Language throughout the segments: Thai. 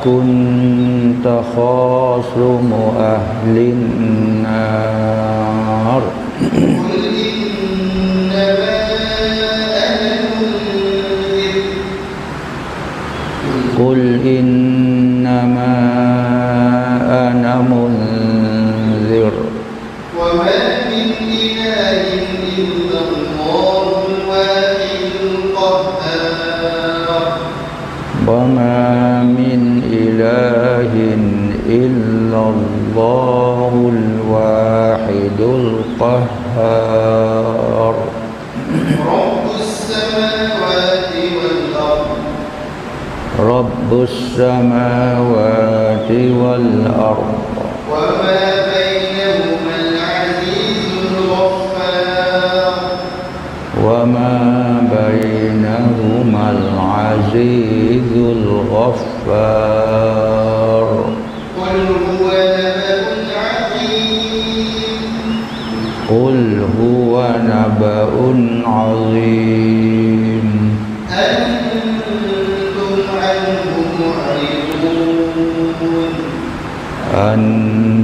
لحق تخاصم أهل النار. قل إنما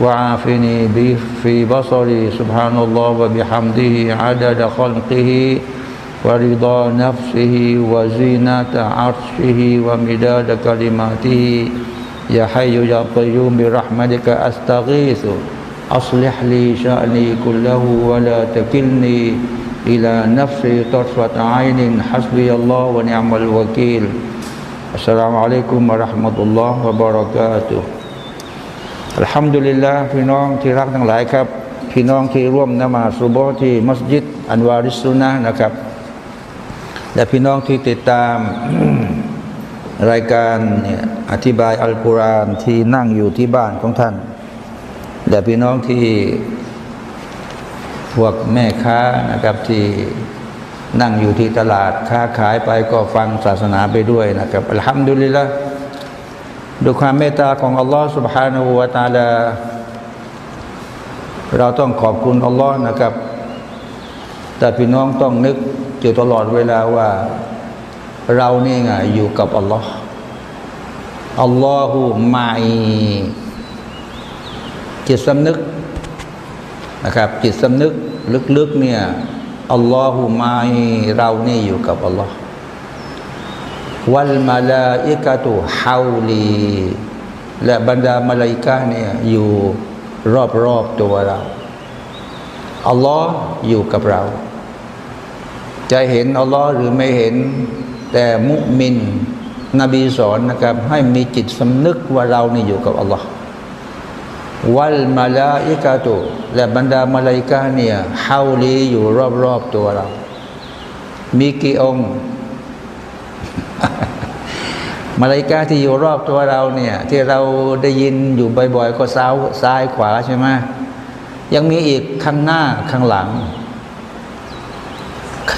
وعافني به في بصري. سبحان الله وبحمده عدد خلقه ورضا نفسه وزينة عرشه ومداد كلماته. يا حي يا قيوم برحمتك أستغيث. أصلح لي شأني كله ولا تكلني إلى نفسي طرفة عين. حسبي الله ونعم الوكيل. السلام عليكم ورحمة الله وبركاته. อัลฮัมดุลิลลาห์พี่น้องที่รักทั้งหลายครับ พี่น้องที่ร่วมนมาสุบฮ์ที่มัสยิดอันวาริสุนนะนะครับ และพี่น้องที่ติดตามรายการอธิบายอัลกุรอานที่นั่งอยู่ที่บ้านของท่าน และพี่น้องที่พวกแม่ค้านะครับที่นั่งอยู่ที่ตลาดค้าขายไปก็ฟังศาสนาไปด้วยนะครับอัลฮัมดุลิลละ ด้วยความเมตตาของอัลลอฮ์ سبحانه และ تعالى เราต้องขอบคุณอัลลอฮ์นะครับ แต่พี่น้องต้องนึกอยู่ตลอดเวลาว่า เรานี่ไงอยู่กับอัลลอฮ์อัลลอฮุมาอีจิตสำนึกนะครับ จิตสำนึกลึกๆเนี่ยอัลลอฮุมาอีเรานี่อยู่กับอัลลอฮ์ วัลมาลาอิกะตุฮาวลีและบรรดามาลาอิกะเนี่ยอยู่รอบๆตัวเราอัลลอฮ์อยู่กับเรา จะเห็นอัลลอฮ์หรือไม่เห็น แต่มุมิน นบีสอนนะครับ ให้มีจิตสำนึกว่าเรานี่อยู่กับอัลลอฮ์วัลมาลาอิกาตุและบรรดามาลาอิกาเนี่ยเฮาลีอยู่รอบๆตัวเรา มีกี่องค์ มาลาอิกาที่อยู่รอบตัวเราเนี่ย ที่เราได้ยินอยู่บ่อยๆก็ซ้ายซ้ายขวาใช่ไหมยังมีอีกข้างหน้าข้างหลัง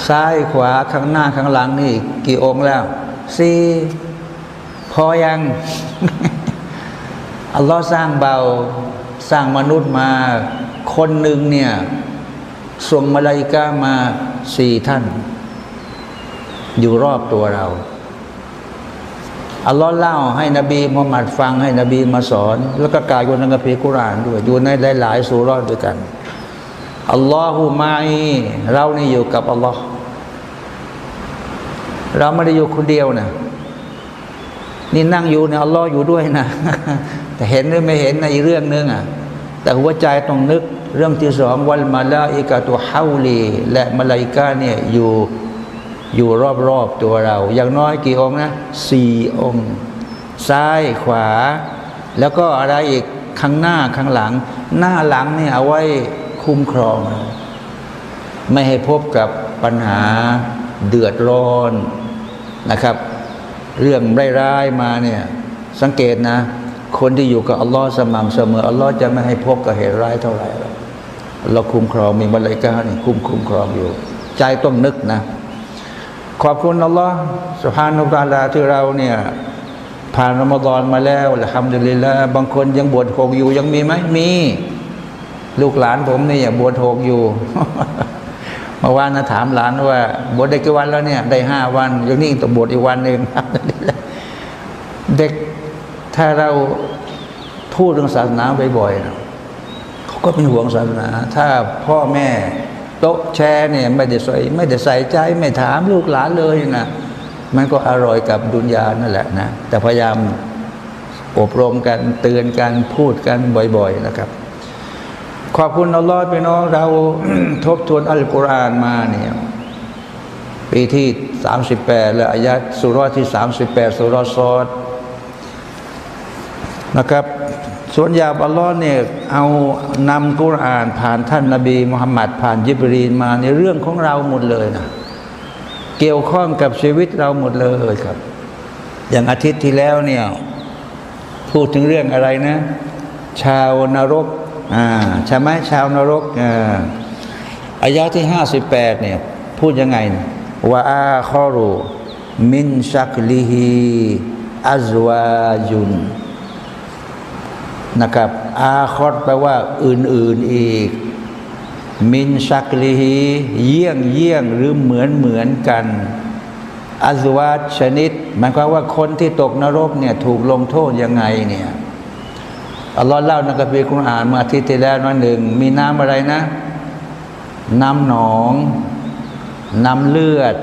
ซ้ายขวาข้างหน้าข้างหลังนี่กี่องค์แล้วสี่พอยังอัลลอฮ์สร้างเบาสร้างมนุษย์มาคนหนึ่งเนี่ยส่งมาลาอิกามาสี่ท่าน อยู่รอบตัวเรา อัลลอฮ์เล่าให้นบีมุฮัมมัดฟังให้นบีมาสอน แล้วก็กลาวอยู่ในกัมภีร์กุรอานด้วยอยู่ในหลายๆสุรอดด้วยกันอัลลอฮุมาอีเรานี่อยู่กับอัลลอฮ์เราไม่ได้อยู่คนเดียวนะนี่นั่งอยู่เนี่ยอัลลอฮ์อยู่ด้วยนะแต่เห็นหรือไม่เห็นในเรื่องนึงอะแต่หัวใจต้องนึกเรื่องที่สองวันมาลาอิกาตัวฮาวลี และมาลาอิกาเนี่ยอยู่ อยู่รอบๆตัวเรา อย่างน้อยกี่องค์นะสี่องค์ ซ้ายขวา แล้วก็อะไรอีกข้างหน้าข้างหลัง หน้าหลังเนี่ยเอาไว้คุ้มครอง ไม่ให้พบกับปัญหาเดือดร้อนนะครับ เรื่องร้ายๆมาเนี่ยสังเกตนะ คนที่อยู่กับอัลลอฮ์สม่ำเสมออัลลอฮ์จะไม่ให้พบกับเหตุร้ายเท่าไหร่เราคุ้มครองมีมาลายกานี่คุ้มคุ้มครองอยู่ ใจต้องนึกนะ ขอบคุณอัลลอฮ์สุภานุตาลาที่เราเนี่ยผ่านรอมฎอนมาแล้วละฮัมดุลิลละบางคนยังบวชโหกอยู่ยังมีไหมมี ลูกหลานผมเนี่ยบวชโหกอยู่เมื่อวานนะถามหลานว่าบวชได้กี่วันแล้วเนี่ย ได้ห้าวันอย่างนี้ต้องบวชอีกวันหนึ่งเด็กถ้าเราพูดเรื่องศาสนาบ่อยๆเขาก็เป็นห่วงศาสนา ถ้าพ่อแม่ โต๊ะแชร์เนี่ยไม่ได้ใส่ไม่ได้ใส่ใจไม่ถามลูกหลานเลยนะมันก็อร่อยกับดุนยานั่นแหละนะ แต่พยายามอบรมกันเตือนกันพูดกันบ่อยๆนะครับ ขอบคุณอัลลอฮ์พี่น้องเราทบทวนอัลกุรอานมาเนี่ยปีที่ 38 และอายะสุรที่ 38 สุรซอดนะครับ ส่วนยาอัลลอฮ์เนี่ยเอานำกุรอานผ่านท่านนาบีมุฮัมมัดผ่านยิบรีนมาในเรื่องของเราหมดเลยนะเกี่ยวข้องกับชีวิตเราหมดเลยครับ อย่างอาทิตย์ที่แล้วเนี่ยพูดถึงเรื่องอะไรนะ ชาวนรกอ่าใช่ไหมชาวนรกอ่าอายะที่ห้าสิบแปดเนี่ยพูดยังไงว่าอาคอรูมินชักลิฮีอัซวาจุน นะครับ อาคอรแปลว่า อื่นๆอีก มินชักลีฮีเยี่ยงเยี่ยงหรือเหมือนเหมือนกันอัซวาชนิดหมายความว่าคนที่ตกนรกเนี่ยถูกลงโทษยังไงเนี่ยอัลลอฮ์เล่าในกัมภีร์คุรอานเมื่ออาทิตย์ที่แล้วนันหนึ่ง มีน้ำอะไรนะ น้ำหนอง น้ำเลือด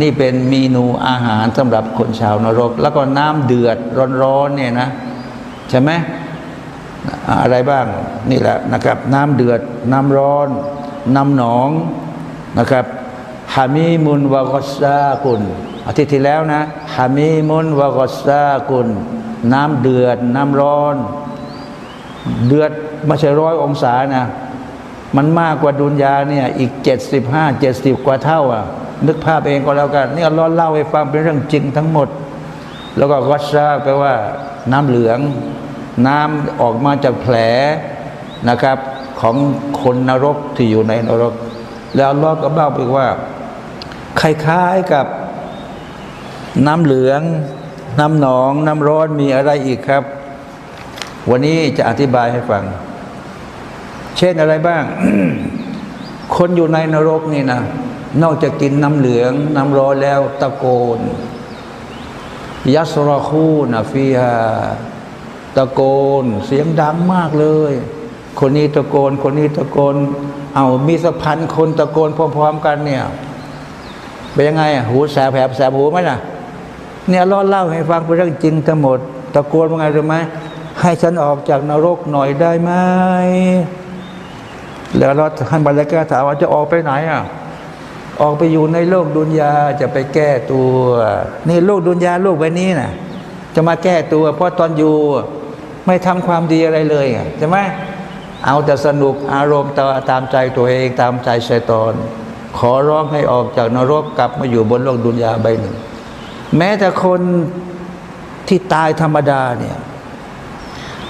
นี่เป็นเมนูอาหารสำหรับคนชาวนรก แล้วก็น้ำเดือดร้อนๆเนี่ยนะ ใช่ไหม อะไรบ้างนี่แหละนะครับ น้ำเดือด น้ำร้อน น้ำหนองนะครับฮามีมุนวากอซากุลอาทิตย์ที่แล้วนะฮามีมุนวากอซากุลน้ำเดือด น้ำร้อน เดือดไม่ใช่ร้อยองศานะมันมากกว่าดุนยาเนี่ยอีกเจ็ดสิบห้าเจ็ดสิบกว่าเท่าอะนึกภาพเองก็แล้วกันนี่อัลลอฮ์เล่าให้ฟังเป็นเรื่องจริงทั้งหมด แล้วก็วัชซาแปลว่า น้ำเหลือง น้ำออกมาจากแผลนะครับ ของคนนรกที่อยู่ในนรก แล้วลอฮ์ก็เล่าไปว่าคล้ายๆกับน้ำเหลือง น้ำหนอง น้ำร้อนมีอะไรอีกครับ วันนี้จะอธิบายให้ฟัง เช่นอะไรบ้าง คนอยู่ในนรกนี่นะนอกจากกินน้ำเหลือง น้ำร้อนแล้วตะโกนยัสรคูนะฟีฮา ตะโกนเสียงดังมากเลย คนนี้ตะโกน คนนี้ตะโกน เอามีสักพันคนตะโกนพร้อมๆกันเนี่ย เป็นยังไงอะหูแสบแผลแสบหูไหมล่ะ เนี่ยรอเล่าให้ฟังเป็นเรื่องจริงทั้งหมด ตะโกนว่าไงรู้ไหมให้ฉันออกจากนรกหน่อยได้ไหมแล้วเราท่านบรรยากาถามว่าจะออกไปไหนอะออกไปอยู่ในโลกดุนยาจะไปแก้ตัว นี่โลกดุนยาโลกใบนี้นะจะมาแก้ตัว เพราะตอนอยู่ ไม่ทำความดีอะไรเลยใช่ไหมเอาแต่สนุกอารมณ์ตามใจตัวเองตามใจชัยตอน ขอร้องให้ออกจากนรกกลับมาอยู่บนโลกดุนยาใบหนึ่ง แม้แต่คนที่ตายธรรมดาเนี่ย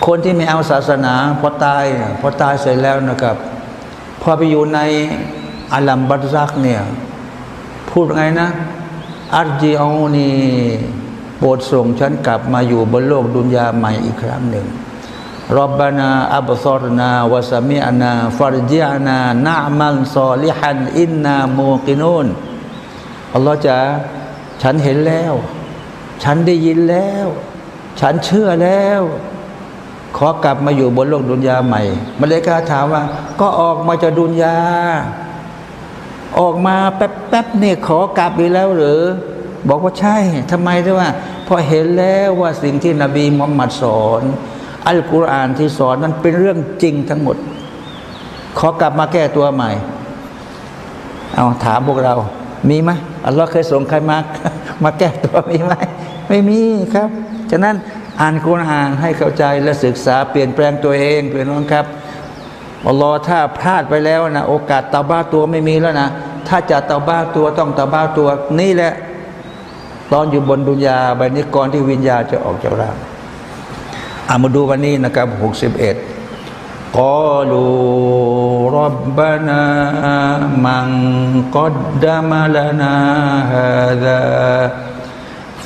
คนที่ไม่เอาศาสนาพอตายพอตายเสร็จแล้วนะครับพอไปอยู่ในอัลัมบัตซักเนี่ยพูดไงนะอัจจิเอานี รดส่งฉันกลับมาอยู่บนโลกดุนยาใหม่อีกครั้งหนึ่งรบบานาอับซอรนาวะสมิอานาฟารจิอานานามันซอลิฮันอินนามูกินุนอัลลอฮ์จะฉันเห็นแล้ว ฉันได้ยินแล้ว ฉันเชื่อแล้ว ขอกลับมาอยู่บนโลกดุนยาใหม่มาเลกาถามว่า ก็ออกมาจากดุนยา ออกมาแป๊บๆเนี่ยขอกลับอีกแล้วหรือ บอกว่าใช่ทำไมด้วยว่าพอเห็นแล้วว่าสิ่งที่นบีมุฮัมมัดสอน อัลกุรอานที่สอนนั้นเป็นเรื่องจริงทั้งหมด ขอกลับมาแก้ตัวใหม่ เอาถามพวกเรา มีไหมอัลลอฮ์เคยส่งใครมามาแก้ตัวมีไหมไม่มีครับ ฉะนั้นอ่านกุรอานให้เข้าใจและศึกษาเปลี่ยนแปลงตัวเองเปลี่ยนน้องครับอัลลอฮ์ถ้าพลาดไปแล้วนะโอกาสตาบ้าตัวไม่มีแล้วนะถ้าจะตาบ้าตัวต้องตาบ้าตัวนี่แหละ ตอนอยู่บนดุนยาใบนี้ก่อนที่วิญญาจะออกจากร่างเอามาดูวันนี้นะครับหกสิบเอ็ดกอลูรับบานามังกัดดามาลานาฮาดา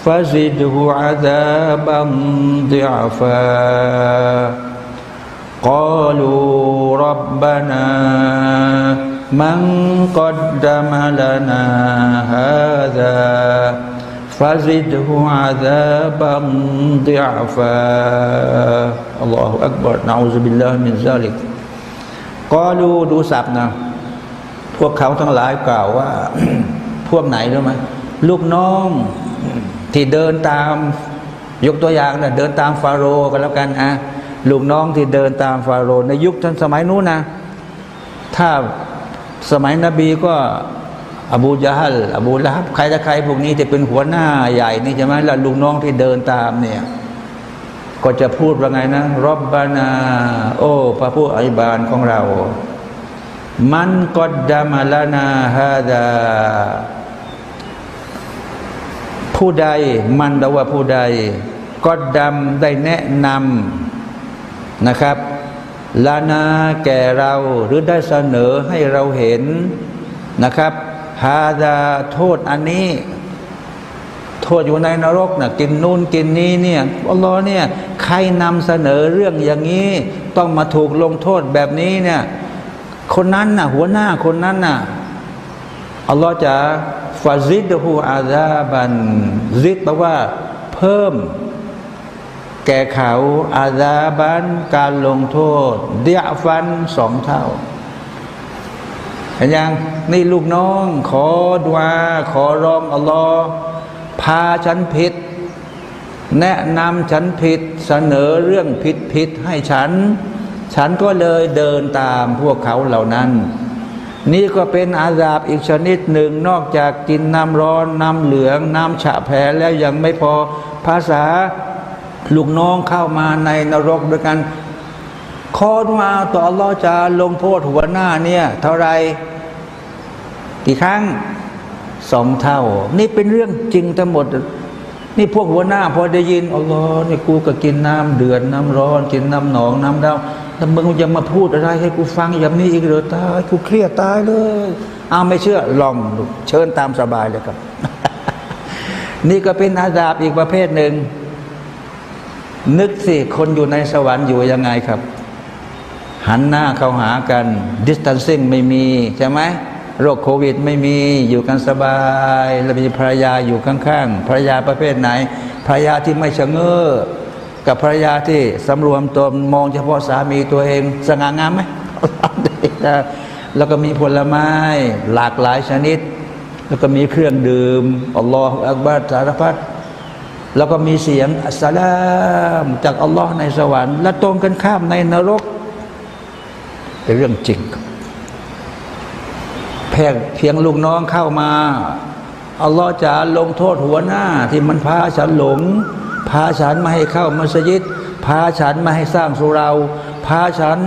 ฟาซิดหูอาดาบัมดิอาฟากอลูรับบานามังกัดดามาลานาฮาดา فزده عذابا ضعفا الله أكبر نعوذ بالله من ذلك قالوا ดูสับนะ พวกเขาทั้งหลายกล่าวว่า พวกไหนรู้ไหมลูกน้องที่เดินตามยกตัวอย่างนะเดินตามฟาโรห์กันแล้วกันอ่ะลูกน้องที่เดินตามฟาโรห์ในยุคทันสมัยนู้นนะ ถ้าสมัยนบีก็ อบูยาฮัลอบูละฮับใครตะใครพวกนี้จะเป็นหัวหน้าใหญ่นี่ใช่ไหมแล้วลูกน้องที่เดินตามเนี่ย ก็จะพูดว่าไงนะรบบานา โอ้พระผู้อภิบาลของเรา มันกดดามาลานาฮาดาผู้ใดมันดาว่าผู้ใดก็ดำได้แนะนำนะครับลานาแก่เราหรือได้เสนอให้เราเห็นนะครับ ฮาดาโทษอันนี้ โทษอยู่ในนรกนะกินนู่นกินนี้เนี่ยอัลลอฮ์เนี่ยใครนำเสนอเรื่องอย่างนี้ ต้องมาถูกลงโทษแบบนี้เนี่ยคนนั้นน่ะ หัวหน้าคนนั้นน่ะอัลลอฮ์จะฟาซิดฮูอาซาบันซิดแปลว่า เพิ่ม แก่เขาอาซาบันการลงโทษเดียฟันสองเท่า เห็นยังนี่ลูกน้อง ขอดวาขอร้องอัลลอฮ์พาฉันผิด แนะนำฉันผิดเสนอเรื่องผิดผิดให้ฉัน ฉันก็เลยเดินตามพวกเขาเหล่านั้น นี่ก็เป็นอาซาบอีกชนิดหนึ่งนอกจากกินน้ำร้อนน้ำเหลืองน้ำฉะแผลแล้วยังไม่พอภาษาลูกน้องเข้ามาในนรกด้วยกัน คอมาต่ออัลลอฮ์จะลงโทษหัวหน้าเนี่ย เท่าไรกี่ครั้งสองเท่า นี่เป็นเรื่องจริงทั้งหมด นี่พวกหัวหน้า พอได้ยินอัลลอฮ์นี่กูก็กินน้ำเดือดน้ำร้อน กินน้ำหนองน้ำดาวแต่มึงยังมาพูดอะไร ให้กูฟังอย่างนี้อีกเหรอตายกูเครียดตายเลยเอาไม่เชื่อลองดูเชิญตามสบายเลยครับ นี่ก็เป็นอาดาบอีกประเภทหนึ่งนึกสิคนอยู่ในสวรรค์อยู่ยังไงครับ หันหน้าเข้าหากัน distancing ไม่มีใช่ไหมโรคโควิดไม่มีอยู่กันสบายแล้วมีภรรยาอยู่ข้างๆภรรยาประเภทไหนภรรยาที่ไม่ชะเง้อกับภรรยาที่สำรวมตนมองเฉพาะสามีตัวเองสง่างามไหมแล้วก็มีผลไม้หลากหลายชนิด แล้วก็มีเครื่องดื่มอัลลอฮฺอักบัรสารพัดแล้วก็มีเสียงอัสสลาม จากอัลลอฮ์ในสวรรค์ และตรงกันข้ามในนรก เป็นเรื่องจริงครับเพียงเพียงลูกน้องเข้ามาอัลลอฮ์จะลงโทษหัวหน้า ที่มันพาฉันหลง พาฉันมาให้เข้ามัสยิด พาฉันมาให้สร้างสุรา พาฉัน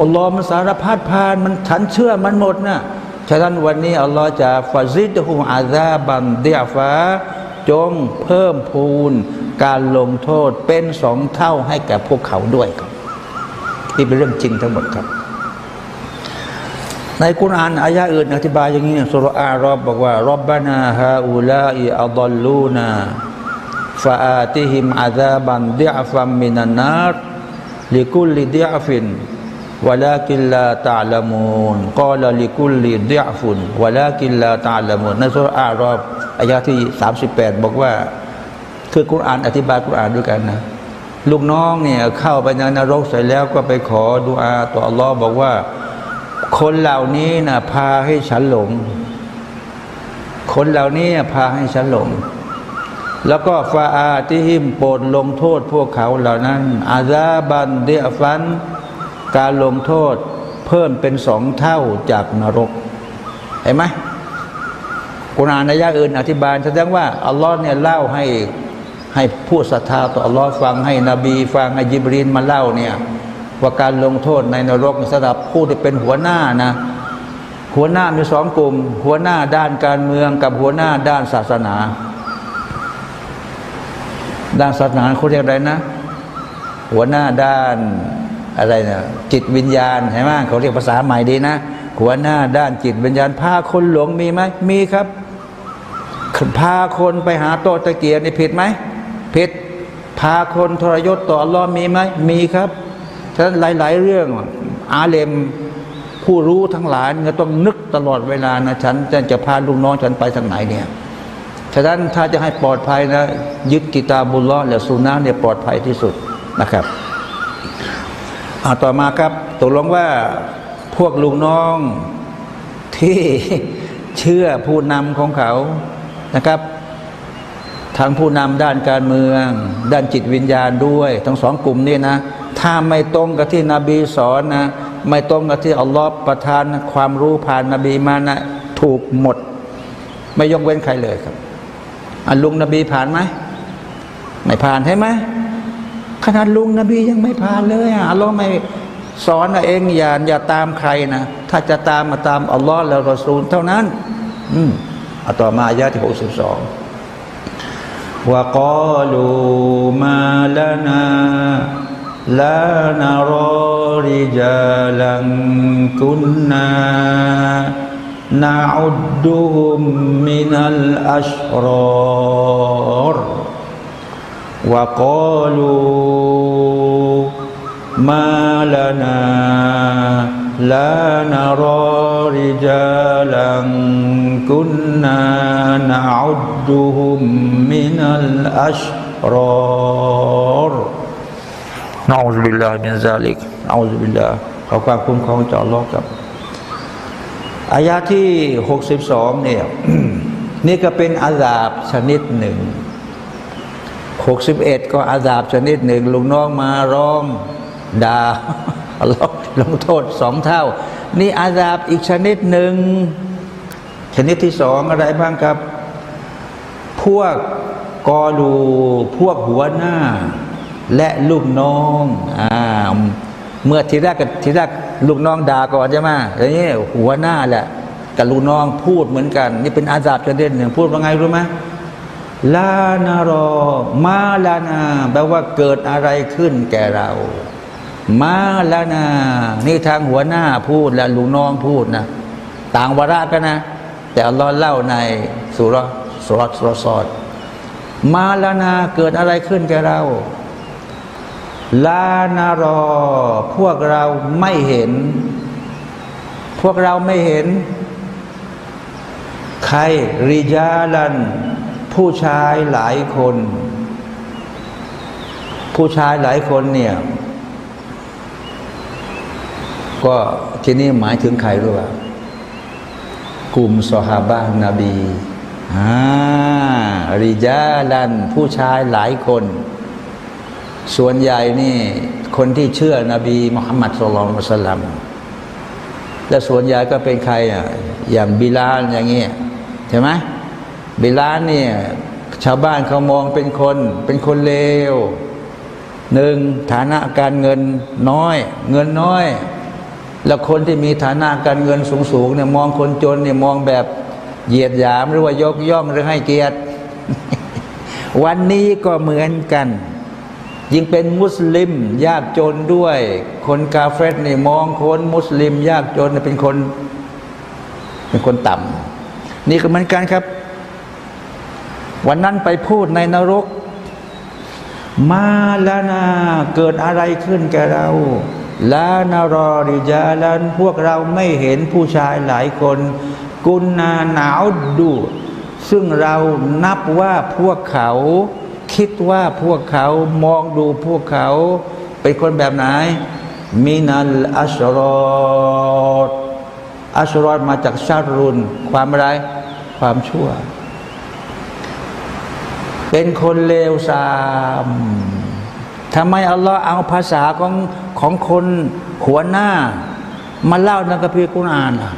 อัลลอฮ์มันสารพัดพานมันฉันเชื่อมันหมดนะ่ะฉะนั้นวันนี้อัลลอฮ์จะฟาซิดฮุมอาซาบันเดียฟ้า จงเพิ่มพูนการลงโทษเป็นสองเท่าให้แก่พวกเขาด้วยครับนี่เป็นเรื่องจริงทั้งหมดครับ ในกุรอานอายะอื่นอธิบายอย่างนี้สุรอารอบบอกว่ารบบานาฮาอูลาอิอัลลูนาฟาอาติฮิมอาซาบันเดียฟัมมินันนาร์ลิกุลลิเดียฟินวลากินลาตาลามูนกอลลิกุลลิเดียฟุนวลากินลาตาลามูนในสุรอารอบอายะที่สามสิบแปดบอกว่า คือกุรอานอธิบายกุรอานด้วยกันนะลูกน้องเนี่ยเข้าไปในนรกเสร็จแล้วก็ไปขอดุอาต่ออัลลอฮ์บอกว่า คนเหล่านี้นะพาให้ฉันหลง คนเหล่านี้พาให้ฉันหลง แล้วก็ฟาอาติหิมโปรดลงโทษพวกเขาเหล่านั้น อาซาบันเดียฟัน การลงโทษเพิ่มเป็นสองเท่าจากนรก เห็นไหมกุรอานในยะอื่นอธิบายแสดงว่าอัลลอฮ์เนี่ยเล่าให้ให้ผู้ศรัทธาต่ออัลลอฮ์ฟังให้นบีฟังให้ยิบรีนมาเล่าเนี่ย ว่าการลงโทษในนรกสำหรับผู้ที่เป็นหัวหน้านะหัวหน้ามีสองกลุ่ม หัวหน้าด้านการเมืองกับหัวหน้าด้านศาสนา ด้านศาสนาเขาเรียกอะไรนะ หัวหน้าด้านอะไรนะจิตวิญญาณใช่ไหมเขาเรียกภาษาใหม่ดีนะ หัวหน้าด้านจิตวิญญาณพาคนหลงมีไหมมีครับพาคนไปหาโตตะเกียบนี่ผิดไหมผิดพาคนทรยศต่ออัลลอฮ์มีไหมมีครับ ฉะนั้นหลาย ๆ เรื่องอาเลมผู้รู้ทั้งหลายก็ต้องนึกตลอดเวลานะฉันจะจะพาลูกน้องฉันไปทางไหนเนี่ยฉะนั้นถ้าจะให้ปลอดภัยนะ ยึดกิตาบุลลอฮ์และสุนนะเนี่ยปลอดภัยที่สุดนะครับเอาต่อมาครับตกลงว่าพวกลูกน้องที่เชื่อผู้นำของเขานะครับ ทั้งผู้นำด้านการเมือง ด้านจิตวิญญาณด้วย ทั้งสองกลุ่มนี้นะ ถ้าไม่ตรงกับที่นบีสอนนะ ไม่ตรงกับที่อัลลอฮ์ประทานความรู้ผ่านนบีมานะ ถูกหมด ไม่ยกเว้นใครเลยครับอลุงนบีผ่านไหมไม่ผ่านใช่ไหมขนาดลุงนบียังไม่ผ่านเลยอัลลอฮ์ไม่สอนเองอย่าอย่าตามใครนะ ถ้าจะตามมาตามอัลลอฮ์แล้วก็สูญเท่านั้น อืมอัตมาญาติหกสิบสองวะกอลูมาลนา لا نرى رجالا كنا نعدهم من الأشرار. وقالوا ما لنا لا نرى رجالا كنا نعدهم من الأشرار. นอูซบิลลาฮิมินซาลิกนะอูซบิลลาขอความคุ้มครองจากลลอฮ์ครับอายาที่ 62 เนี่ย นี่ก็เป็นอาซาบชนิดหนึ่ง 61 ก็อาซาบชนิดหนึ่งลุงน้องมาร้องด่าลอกลงโทษสองเท่า นี่อาซาบอีกชนิดหนึ่ง ชนิดที่สองอะไรบ้างครับ พวกกอลูพวกหัวหน้า และลูกน้องอ่าเมื่อทีแรกกับทีแรกลูกน้องด่าก่อนใช่ไหมแล้วนี่หัวหน้าแหละกับลูกน้องพูดเหมือนกัน นี่เป็นอาซาบชนิดหนึ่งพูดว่าไงรู้ไหมลานารอ มาลานาแปลว่าเกิดอะไรขึ้นแก่เรา มาลานา นี่ทางหัวหน้าพูดและลูกน้องพูดนะ ต่างวาระกันนะ แต่อัลลอฮ์เล่าในสุรสรสรสอดมาลานาเกิดอะไรขึ้นแก่เรา ลานารอ พวกเราไม่เห็น พวกเราไม่เห็น ใครริยาลัน ผู้ชายหลายคน ผู้ชายหลายคนเนี่ย ก็ที่นี่หมายถึงใครรู้ป่ะกลุ่มสหาบานาบีอ่าริยาลัน ผู้ชายหลายคน ส่วนใหญ่นี่คนที่เชื่อนบีมุฮัมมัดสุลลัลสลัมและส่วนใหญ่ก็เป็นใครอะอย่างบิลาลอย่างเงี้ยใช่ไหมบิลาลเนี่ยชาวบ้านเขามองเป็นคน เป็นคนเลวหนึ่งฐานะการเงินน้อย เงินน้อย แล้วคนที่มีฐานะการเงินสูงๆเนี่ยมองคนจนเนี่ยมองแบบเหยียดหยามหรือว่ายกย่องหรือให้เกียรติ วันนี้ก็เหมือนกัน ยิ่งเป็นมุสลิม ยากจนด้วย คนกาเฟตนี่มองคนมุสลิม ยากจนเป็นคน เป็นคนต่ำนี่ก็เหมือนกันครับ วันนั้นไปพูดในนรก มาลานาเกิดอะไรขึ้นแกเราลานารอริจาลันพวกเราไม่เห็นผู้ชายหลายคน กุนนาหนาวดู ซึ่งเรานับว่าพวกเขา คิดว่าพวกเขามองดูพวกเขา เป็นคนแบบไหน มินัลอัชรอดอัชรอดมาจากชารุนความอะไร ความชั่ว เป็นคนเลวทรามทำไมอัลลอฮ์เอาภาษาของของคนหัวหน้า มาเล่าในกัมภีร์กุรอานล่ะ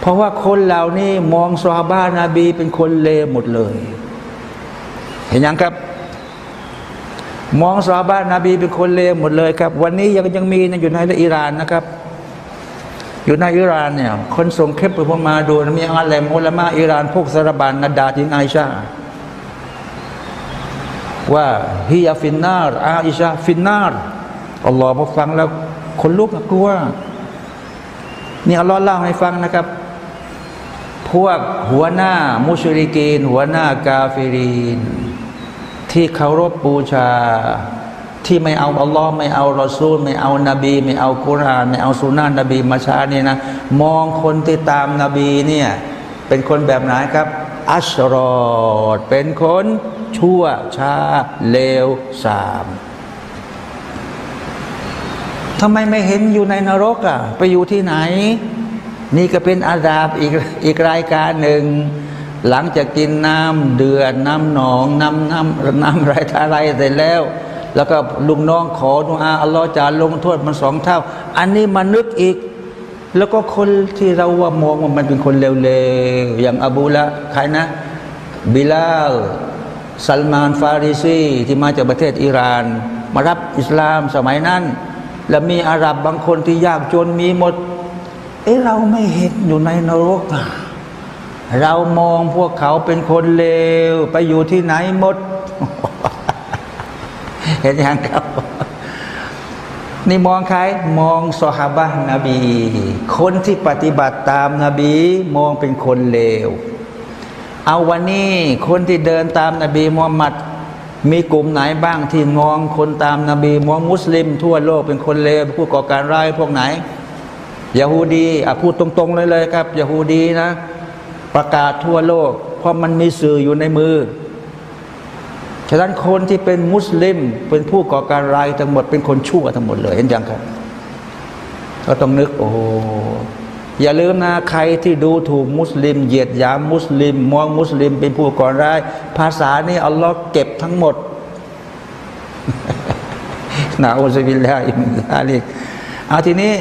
เพราะว่าคนเหล่านี้มองซอฮาบานาบีเป็นคนเลวหมดเลย เห็นยังครับ มองซาบานาบีเป็นคนเลวหมดเลยครับ วันนี้ยังยังมีนะอยู่ในอิหร่านนะครับ อยู่ในอิหร่านเนี่ย คนส่งคลิปไปผมมาดูมีอาเลมอุลามะอิหร่าน พวกสารบันนาดาจิงไอชาว่าهي في النار عائشة في النارอัลลอฮ์พอฟังแล้วคนลุกกลัวนี่อัลลอฮ์เล่าให้ฟังนะครับ พวกหัวหน้ามุชริกีน หัวหน้ากาฟิรีน ที่เคารพบูชาที่ไม่เอาอัลลอฮ์ไม่เอารอซูล ไม่เอานบี ไม่เอากุรานไม่เอาสุนานะนบีมาชาเนี่ยนะมองคนที่ตามนบีเนี่ยเป็นคนแบบไหนครับ อัชรอดเป็นคนชั่วช้าเลวสามทำไมไม่เห็นอยู่ในนรกอะ ไปอยู่ที่ไหน นี่ก็เป็นอาดาบอีกอีกรายการหนึ่ง หลังจากกินน้ำเดือดน้ำหนองน้ำน้ำน้ำไรอะไรเสร็จแล้ว แล้วก็ลุงน้องขอดุอาอัลลอฮ์จะลงโทษมันสองเท่า อันนี้มานึกอีก แล้วก็คนที่เราว่ามองว่ามันเป็นคนเลวๆอย่างอบูละใครนะบิลาลซัลมานฟาริซีที่มาจากประเทศอิหร่าน มารับอิสลามสมัยนั้น แล้วมีอาหรับบางคนที่ยากจนมีหมด เอ้เราไม่เห็นอยู่ในนรกอะ เรามองพวกเขาเป็นคนเลว ไปอยู่ที่ไหนหมด เห็นยังครับ นี่มองใคร มองสหบะนบี คนที่ปฏิบัติตามนาบีมองเป็นคนเลว เอาวันนี้ คนที่เดินตามนาบีมูฮัมมัด มีกลุ่มไหนบ้างที่มองคนตามนาบีมองมุสลิม ทั่วโลกเป็นคนเลวผู้ก่อการร้ายพวกไหนยาฮูดีอะพูดตรงๆเลยเลยครับยาฮูดีนะ ประกาศทั่วโลก เพราะมันมีสื่ออยู่ในมือ ฉะนั้นคนที่เป็นมุสลิม เป็นผู้ก่อการร้ายทั้งหมดเป็นคนชั่วทั้งหมดเลยเห็นยังครับ ก็ต้องนึก โอ้อย่าลืมนะใครที่ดูถูกมุสลิม เหยียดหยามมุสลิม มองมุสลิม เป็นผู้ก่อร้าย ภาษานี้อัลลอฮ์เก็บทั้งหมดนะอุสบิลลาอิมซาลิกเอาทีนี้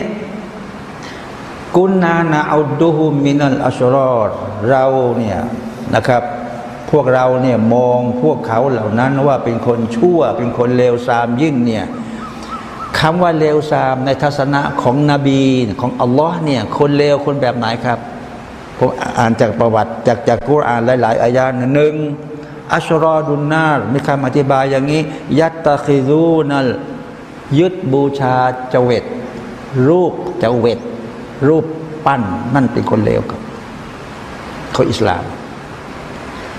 กุนนานาอัลดูฮุมินัลอัชรอดเราเนี่ยนะครับ พวกเราเนี่ยมองพวกเขาเหล่านั้นว่าเป็นคนชั่ว เป็นคนเลวทรามยิ่งเนี่ยคำว่าเลวทรามในทัศนะของนบีของอัลลอฮ์เนี่ยคนเลวคนแบบไหนครับผมอ่านจากประวัติจากจากกุรอานหลาย ๆอายาหนึ่งอัชรอดุนนารมีคำอธิบายอย่างนี้ ยัตตะคิซูนัลยึดบูชาเจเวตรูปเจเวต รูปปั้นนั่นเป็นคนเลวครับเขาอิสลาม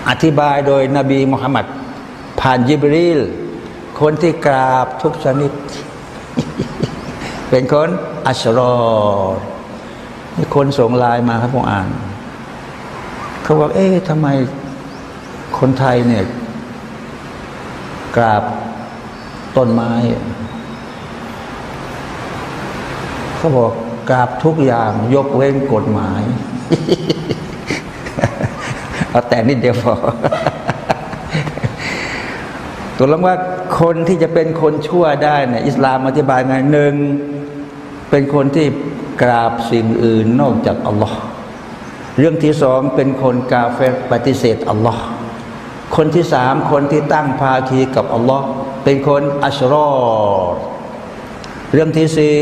อธิบายโดยนบีมุฮัมมัดผ่านยิบรีล คนที่กราบทุกชนิด เป็นคนอัชรอมีคนส่งไลน์มาครับผมอ่าน เขาบอกเอ๊ะทำไมคนไทยเนี่ย กราบต้นไม้ เขาบอก กราบทุกอย่าง ยกเว้นกฎหมาย เอาแต่นิดเดียวพอตัวลงว่าคนที่จะเป็นคนชั่วได้เนี่ยอิสลามอธิบายไงหนึ่งเป็นคนที่กราบสิ่งอื่นนอกจากอัลลอฮ์เรื่องที่สองเป็นคนกาเฟปฏิเสธอัลลอฮ์คนที่สามคนที่ตั้งภาคีกับอัลลอฮ์เป็นคนอัชรอดเรื่องที่สี่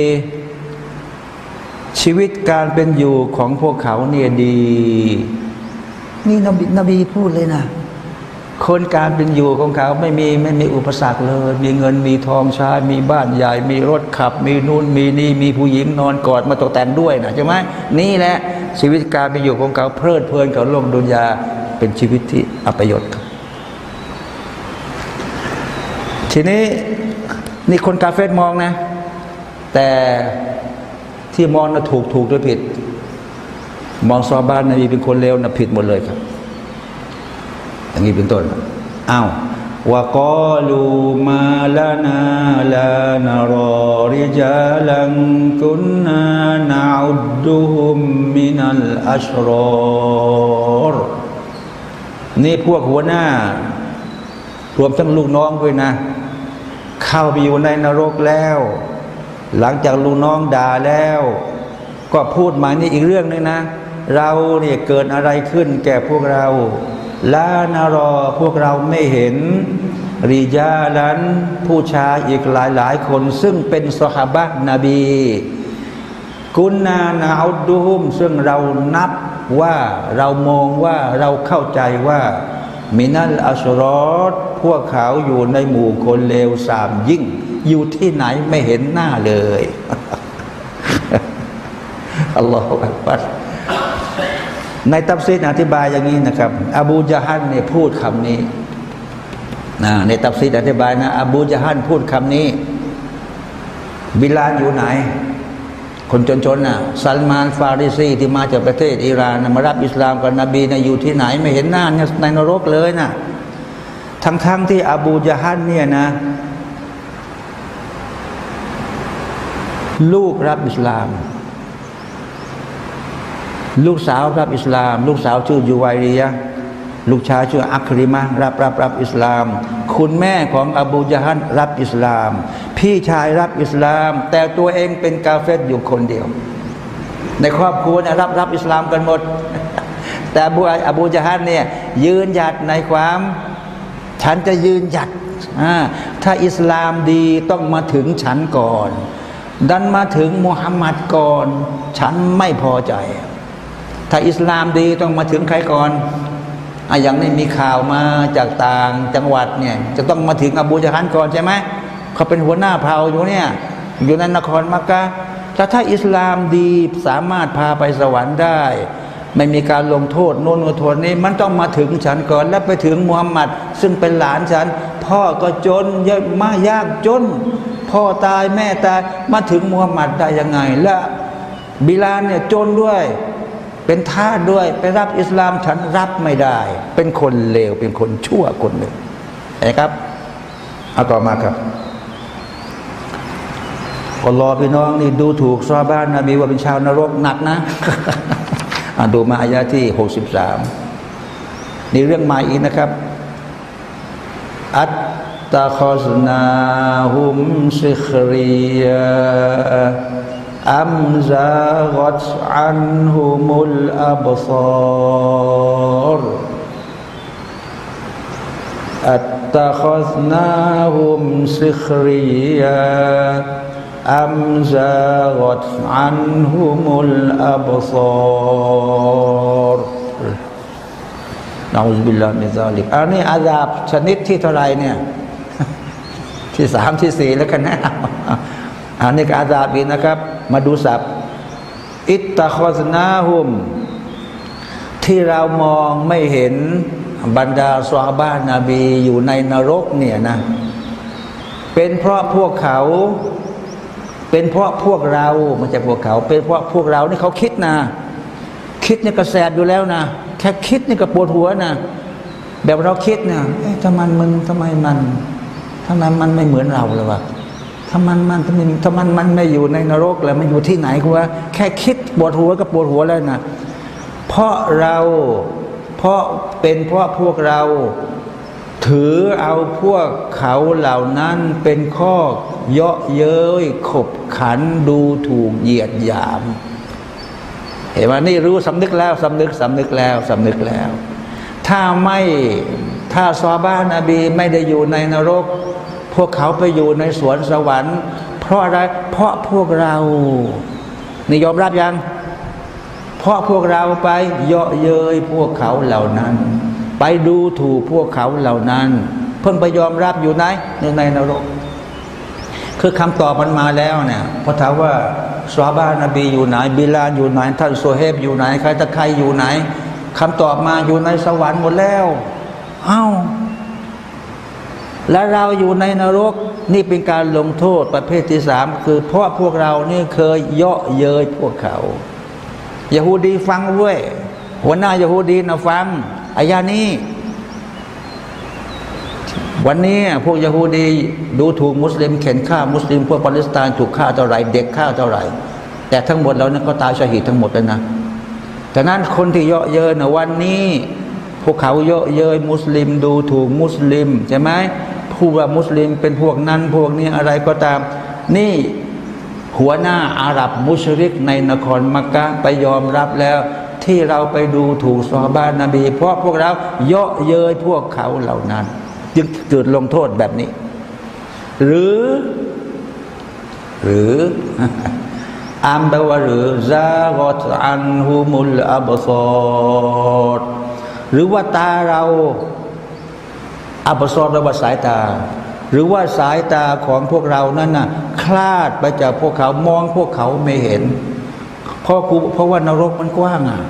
ชีวิตการเป็นอยู่ของพวกเขาเนี่ยดี นี่นบีนบีพูดเลยนะ คนการเป็นอยู่ของเขาไม่มีไม่มีอุปสรรคเลย มีเงินมีทองใช้มีบ้านใหญ่ มีรถขับ มีนู่นมีนี่มีผู้หญิงนอนกอดมาตกแต่งด้วยนะใช่ไหมนี่แหละชีวิตการเป็นอยู่ของเขาเพลิดเพลินกับโลกดุนยาเป็นชีวิตที่อัปยศครับทีนี้นี่คนกาเฟตมองนะ แต่ ที่มองนะถูกถูกหรือผิด มองซอบ้านนบีเป็นคนเลวนะผิดหมดเลยครับ อย่างนี้เป็นต้นอ้าววกาลูมาลานาลานารอริจาลังกุนนานาอุดดุฮุมมินัลอัชรอรนี่พวกหัวหน้า รวมทั้งลูกน้องด้วยนะ เข้าไปอยู่ในนรกแล้ว หลังจากลูกน้องด่าแล้ว ก็พูดมานี่อีกเรื่องนึงนะ เราเนี่ยเกิดอะไรขึ้นแก่พวกเราลานารอพวกเราไม่เห็นริยาลันผู้ชายอีกหลายหลายคน ซึ่งเป็นสหบะนบี กุนนานาอุดุฮุมซึ่งเรานับว่าเรามองว่าเราเข้าใจว่ามินัลอัชรอดพวกเขาอยู่ในหมู่คนเลวสามยิ่ง อยู่ที่ไหนไม่เห็นหน้าเลยอัลลอฮฺอักบัรในตับซีดอธิบายอย่างนี้นะครับ อบูจาฮันเนี่ยพูดคำนี้นะในตับซีดอธิบายนะ อบูจาฮันพูดคำนี้ บิลานอยู่ไหน คนจนๆน่ะซัลมานฟาริซีที่มาจากประเทศอิหร่านนะมารับอิสลามกับนบีนะอยู่ที่ไหน ไม่เห็นหน้าในนรกเลยนะทั้งๆทที่อบูจาฮันเนี่ยนะ ลูกรับอิสลาม ลูกสาวรับอิสลาม ลูกสาวชื่อยูไวรียะลูกชายชื่ออัคริมะรับรับรับอิสลาม คุณแม่ของอบูจาฮันรับอิสลาม พี่ชายรับอิสลาม แต่ตัวเองเป็นกาเฟตอยู่คนเดียว ในครอบครัวนี่ยรับรับอิสลามกันหมด แต่อบูอบูจาฮันเนี่ยยืนหยัดในความ ฉันจะยืนหยัดถ้าอิสลามดีต้องมาถึงฉันก่อน ดันมาถึงมุฮัมมัดก่อน ฉันไม่พอใจ ถ้าอิสลามดีต้องมาถึงใครก่อนอะอย่างนี้มีข่าวมาจากต่างจังหวัดเนี่ย จะต้องมาถึงอบูจาฮันก่อนใช่ไหมเขาเป็นหัวหน้าเผ่าอยู่เนี่ย อยู่ในนครมักกะถ้าถ้าอิสลามดีสามารถพาไปสวรรค์ได้ ไม่มีการลงโทษโน่นโทษนี้ มันต้องมาถึงฉันก่อน แล้วไปถึงมุฮัมมัดซึ่งเป็นหลานฉัน พ่อก็จนเยอะมากยากจน พ่อตายแม่ตายมาถึงมุฮัมมัดได้ยังไง และบิลานเนี่ยจนด้วย เป็นทาสด้วย ไปรับอิสลามฉันรับไม่ได้ เป็นคนเลวเป็นคนชั่วคนหนึ่งนะครับเอาต่อมาครับอัลลอพี่น้องนี่ดูถูกซาบ้านนบีว่าเป็นชาวนรกหนักนะดูมาอายาที่หกสิบสามนี่เรื่องใหม่อีกนะครับ อัต ตะคอสนาหุมซิครียอัมซากัตอันฮุมุลอับซาร اتخذناهم سخريا อัมซากตอันฮุมุลอับซอรนะอุบิลลาฮิมินซาลิกอันนี้อาซาบชนิดที่เท่าไรเนี่ย ที่สามที่สี่แล้วกันนะอันนี้กอาซาบีนะครับ มาดูสับอิตตะคอสนาฮุม ที่เรามองไม่เห็นบรรดาสวาบ้านนาบีอยู่ในนรกเนี่ยนะ เป็นเพราะพวกเขา เป็นเพราะพวกเราม่ใช่พวกเขา เป็นเพราะพวกเรานี่เขาคิดนะ คิดนี่ก็แสอยู่แล้วนะ แค่คิดนี่ก็ปวดหัวนะแบบเราคิดเนี่ยเอ๊ะทำไมมึงทำไมมัน ทำไมมันไม่เหมือนเราเลยวะทำไมมันทำไมทำไมมันไม่อยู่ในนรกเลยมันอยู่ที่ไหนกูว่าแค่คิดปวดหัวก็ปวดหัวแล้วนะเพราะเราเพราะเป็นเพราะพวกเรา ถือเอาพวกเขาเหล่านั้นเป็นข้อเยาะเย้ยขบขันดูถูกเหยียดหยาม เห็นไหมนี่รู้สำนึกแล้วสำนึกสำนึกแล้วสำนึกแล้ว ถ้าไม่ถ้าซอบ้านนบีไม่ได้อยู่ในนรก วกเขาไปอยู่ในสวนสวรรค์ เพราะอะไร เพราะพวกเรานี่ยอมรับยัง เพราะพวกเราไปเยาะเย้ยพวกเขาเหล่านั้น ไปดูถูกพวกเขาเหล่านั้น เพิ่งไปยอมรับอยู่ไหนในนรก คือคำตอบมันมาแล้วเนี่ยพอถามว่าสวาบานบีอยู่ไหน บิลานอยู่ไหน ท่านโซเฮบอยู่ไหน ใครตะใครอยู่ไหนคำตอบมาอยู่ในสวรรค์หมดแล้ว เอ้า และเราอยู่ในนรกนี่เป็นการลงโทษประเภทที่สามคือเพราะพวกเรานี่เคยเยาะเย้ยพวกเขายาฮูดีฟังด้วย หัวหน้ายาฮูดีนะฟังอายานี้ วันนี้พวกยาฮูดีดูถูกมุสลิมเข็นฆ่ามุสลิมพวกปาเลสไตน์ถูกฆ่าเท่าไหร่เด็กฆ่าเท่าไหร่ แต่ทั้งหมดแล้วนั้นก็ตายชาหิดทั้งหมดแล้วนะแต่นั้นคนที่เยาะเย้ยนะวันนี้ พวกเขาเยาะเย้ยมุสลิมดูถูกมุสลิมใช่ไหม พูดว่ามุสลิมเป็นพวกนั้นพวกนี้อะไรก็ตาม นี่หัวหน้าอาหรับมุชริกในนครมักกะไปยอมรับแล้ว ที่เราไปดูถูกซอฮาบานนบี เพราะพวกเราเยาะเย้ยพวกเขาเหล่านั้น จึงเกิดลงโทษแบบนี้ หรือ หรืออามแปลว่าหรือซากอตอันฮุมุลอับซอดหรือว่าตาเรา อับซอดแปลว่าสายตา หรือว่าสายตาของพวกเรานั้นน่ะคลาดไปจากพวกเขามองพวกเขาไม่เห็น เพราะกูเพราะว่านรกมันกว้างอะ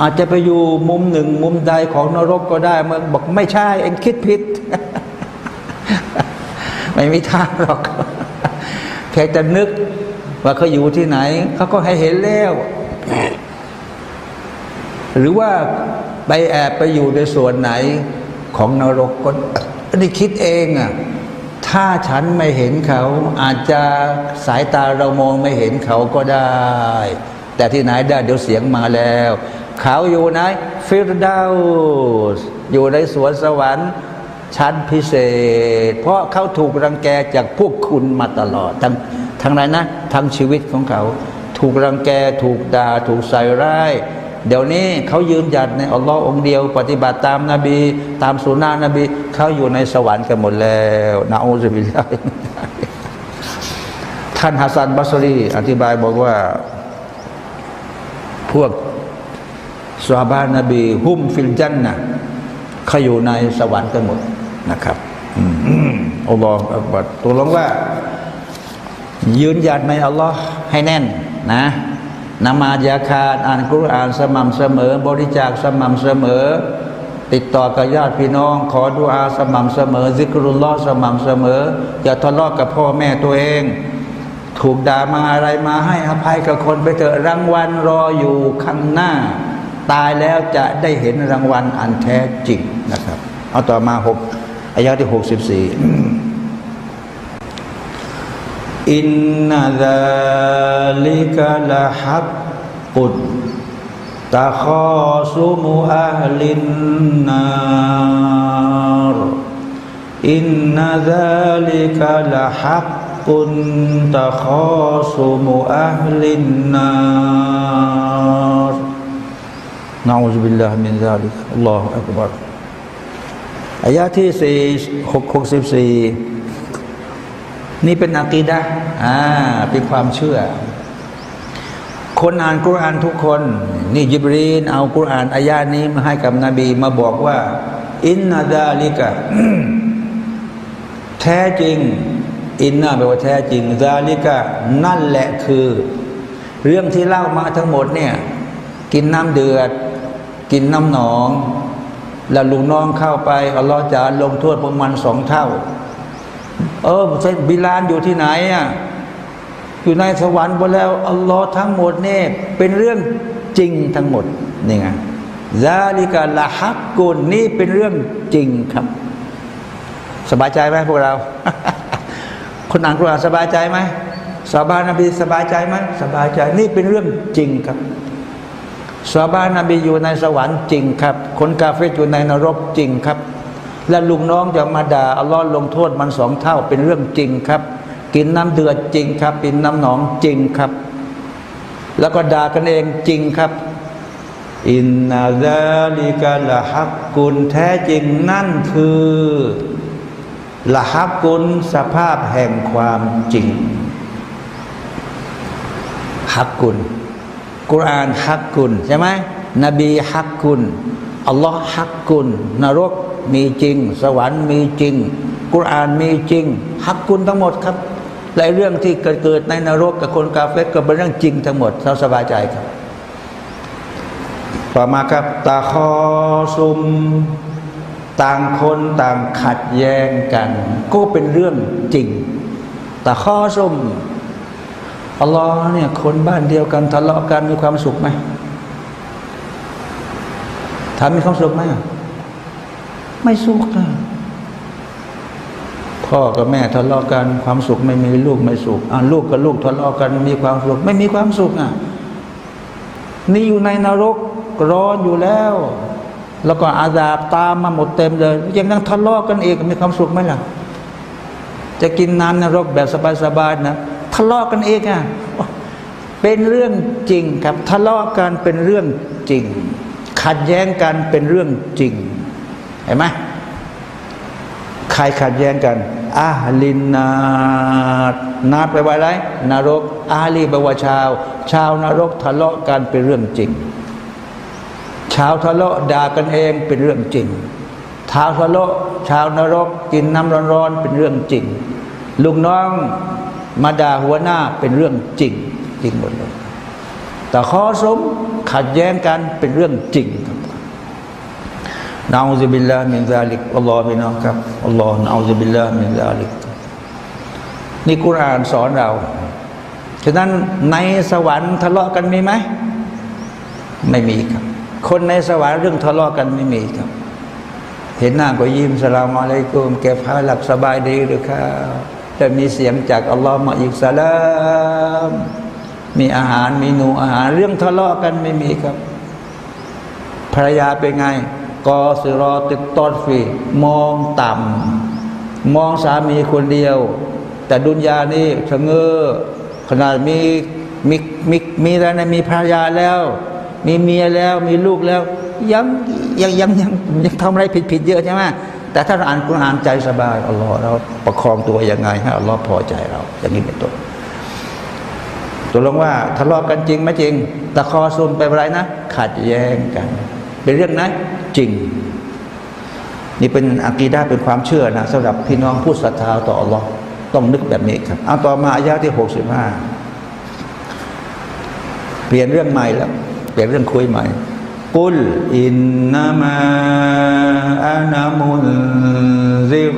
อาจจะไปอยู่มุมหนึ่งมุมใดของนรกก็ได้มันบอกไม่ใช่เอ็งคิดผิด ไม่มีทางหรอกแค่จะนึกว่าเขาอยู่ที่ไหนเขาก็ให้เห็นแล้ว หรือว่าไปแอบไปอยู่ในส่วนไหน ของนรกก็ได้คิดเองอะถ้าฉันไม่เห็นเขาอาจจะสายตาเรามองไม่เห็นเขาก็ได้ แต่ที่ไหนได้เดี๋ยวเสียงมาแล้ว เขาอยู่ไหนฟิรดาวส์อยู่ในสวนสวรรค์ชั้นพิเศษ เพราะเขาถูกรังแกจากพวกคุณมาตลอด ทั้งทั้งไหนนะทั้งชีวิตของเขา ถูกรังแกถูกด่าถูกใส่ร้าย เดี๋ยวนี้เขายืนหยัดในอัลลอฮ์องเดียว ปฏิบัติตามนาบี ตามสุนานะนบีเขาอยู่ในสวรรค์กันหมดแล้วนะอูซบิลลาท่านฮัสซันบัสรีอธิบายบอกว่า พวกสวาบานนบี หุ้มฟิลจันนะเขาอยู่ในสวรรค์กันหมดนะครับอัลลอฮฺอักบัดตกลงว่า ยืนหยัดในอัลลอฮ์ให้แน่นนะ นมาดยาคาดอ่านกุรอานสม่ำเสมอ บริจาคสม่ำเสมอ ติดต่อกับญาติพี่น้อง ขอดุอาสม่ำเสมอซิกรุลลอสม่ำเสมอ อย่าทะเลาะกับพ่อแม่ตัวเอง ถูกด่ามาอะไรมาให้อภัยกับคนไปเถอะรางวัลรออยู่ข้างหน้า ตายแล้วจะได้เห็นรางวัลอันแท้จริงนะครับ เอาต่อมาหกอายะที่หกสิบสี่ อินนาซาลิกะละฮักحق تخاصم أهل النار إن ذلك لحق تخاصم أهل النار نعوذ بالله من ذلك الله أكبرอายะที่สี่หกหกสิบสี่ นี่เป็นอากีดะอ่าเป็นความเชื่อ คนอ่านกุรอานทุกคน นี่ยิบรีนเอากุรอานอายานี้มาให้กับนบีมาบอกว่า อินนาดาลิกะแท้จริง อินนาแปลว่าแท้จริงดาลิกะนั่นแหละคือ เรื่องที่เล่ามาทั้งหมดเนี่ย กินน้ำเดือด กินน้ำหนอง แล้วลุงน้องเข้าไปอัลลอฮ์จะลงโทษประมาณสองเท่า เออใช่บิลานอยู่ที่ไหนอะอยู่ในสวรรค์หมดแล้วอัลลอฮ์ทั้งหมดเนี่ยเป็นเรื่องจริงทั้งหมดนี่ไงซาลิกาละฮักกุลนี่เป็นเรื่องจริงครับ สบายใจไหมพวกเรา คนอ่านกุรอานสบายใจไหมสาบานนบีสบายใจไหมสบายใจ นี่เป็นเรื่องจริงครับสาบานนบีอยู่ในสวรรค์จริงครับ คนกาเฟรอยู่ในนรกจริงครับ และลุงน้องจะมาด่าอัลลอฮ์ลงโทษมันสองเท่าเป็นเรื่องจริงครับ กินน้ำเดือดจริงครับกินน้ำหนองจริงครับ แล้วก็ด่ากันเองจริงครับอินนาซาลิกาละฮักกุลแท้จริงนั่นคือละฮักกุลสภาพแห่งความจริงฮักกุลกุรอานฮักกุลใช่ไหมนบีฮักกุลอัลลอฮ์ฮักกุลนรก มีจริง สวรรค์มีจริง กุรอานมีจริงฮักกุลทั้งหมดครับและเรื่องที่เกิดเกิดในนรกกับคนกาเฟรก็เป็นเรื่องจริงทั้งหมดเราสบายใจครับต่อมาครับตาคอซุม ต่างคนต่างขัดแย้งกัน ก็เป็นเรื่องจริงต่ข้อส้มอัลลอฮ์เนี่ยคนบ้านเดียวกันทะเลาะกันมีความสุขไหมถามมีความสุขไหม ไม่สุขนะพ่อกับแม่ทะเลาะกันความสุขไม่มีลูกไม่สุขอ่าลูกกับลูกทะเลาะกันมีความสุข ไม่มีความสุขอะนี่อยู่ในนรกร้อนอยู่แล้ว แล้วก็อาดาบตามมาหมดเต็มเลย ยังนั่งทะเลาะกันเองมีความสุขไหมล่ะ จะกินน้ำนรกแบบสบายๆนะทะเลาะกันเองอะเป็นเรื่องจริงครับทะเลาะกันเป็นเรื่องจริง ขัดแย้งกันเป็นเรื่องจริง เห็นไหมใครขัดแย้งกันอาลินนานาแปลว่าอะไรนรก อาลีแปลว่าชาว ชาวนรกทะเลาะกันเป็นเรื่องจริง ชาวทะเลาะด่ากันเองเป็นเรื่องจริงชาวทะเลาะชาวนรกกินน้ำร้อนๆเป็นเรื่องจริง ลูกน้องมาด่าหัวหน้าเป็นเรื่องจริง จริงหมดเลยแต่ข้อสมขัดแย้งกันเป็นเรื่องจริงครั نعوذ بالله من ذلك อัลลอฮ์พี่น้องครับอัลลอฮ์نعوذ بالله من ذلك นี่กุรอานสอนเราฉะนั้นในสวรรค์ทะเลาะกันมีไหมไม่มีครับ คนในสวรรค์เรื่องทะเลาะกันไม่มีครับ เห็นหน้าก็ยิ้มสลามอะลัยกุมแกพาหลับสบายดีหรือครับแต่มีเสียงจากอัลลอฮ์มาอีกสลามมีอาหารมีหนูอาหาร เรื่องทะเลาะกันไม่มีครับ ภรรยาเป็นไง กอสิรอติดตอดฟีมองต่ำมองสามีคนเดียว แต่ดุนยานี่ชะเง้อขนาดมีมีมีมีอะไรนะมีภรรยาแล้ว มีเมียแล้วมีลูกแล้ว ยังยังยังยังยังทำอะไรผิดผิดเยอะใช่ไหมแต่ถ้าเราอ่านกุรอานใจสบายอัลลอฮ์เราประคองตัวยังไงให้อัลลอฮ์พอใจเรา อย่างนี้เป็นต้นตัวลงว่าทะเลาะกันจริงไหมจริงตะคอซุมไปอะไรนะ ขัดแย้งกัน เป็นเรื่องนั้นจริง นี่เป็นอากีดาเป็นความเชื่อนะสำหรับพี่น้องผู้ศรัทธาต่ออัลลอฮ์ต้องนึกแบบนี้ครับเอาต่อมาอายาที่หกสิบห้าเปลี่ยนเรื่องใหม่แล้วเปลี่ยนเรื่องคุยใหม่กุลอินนามาอานามุนซิร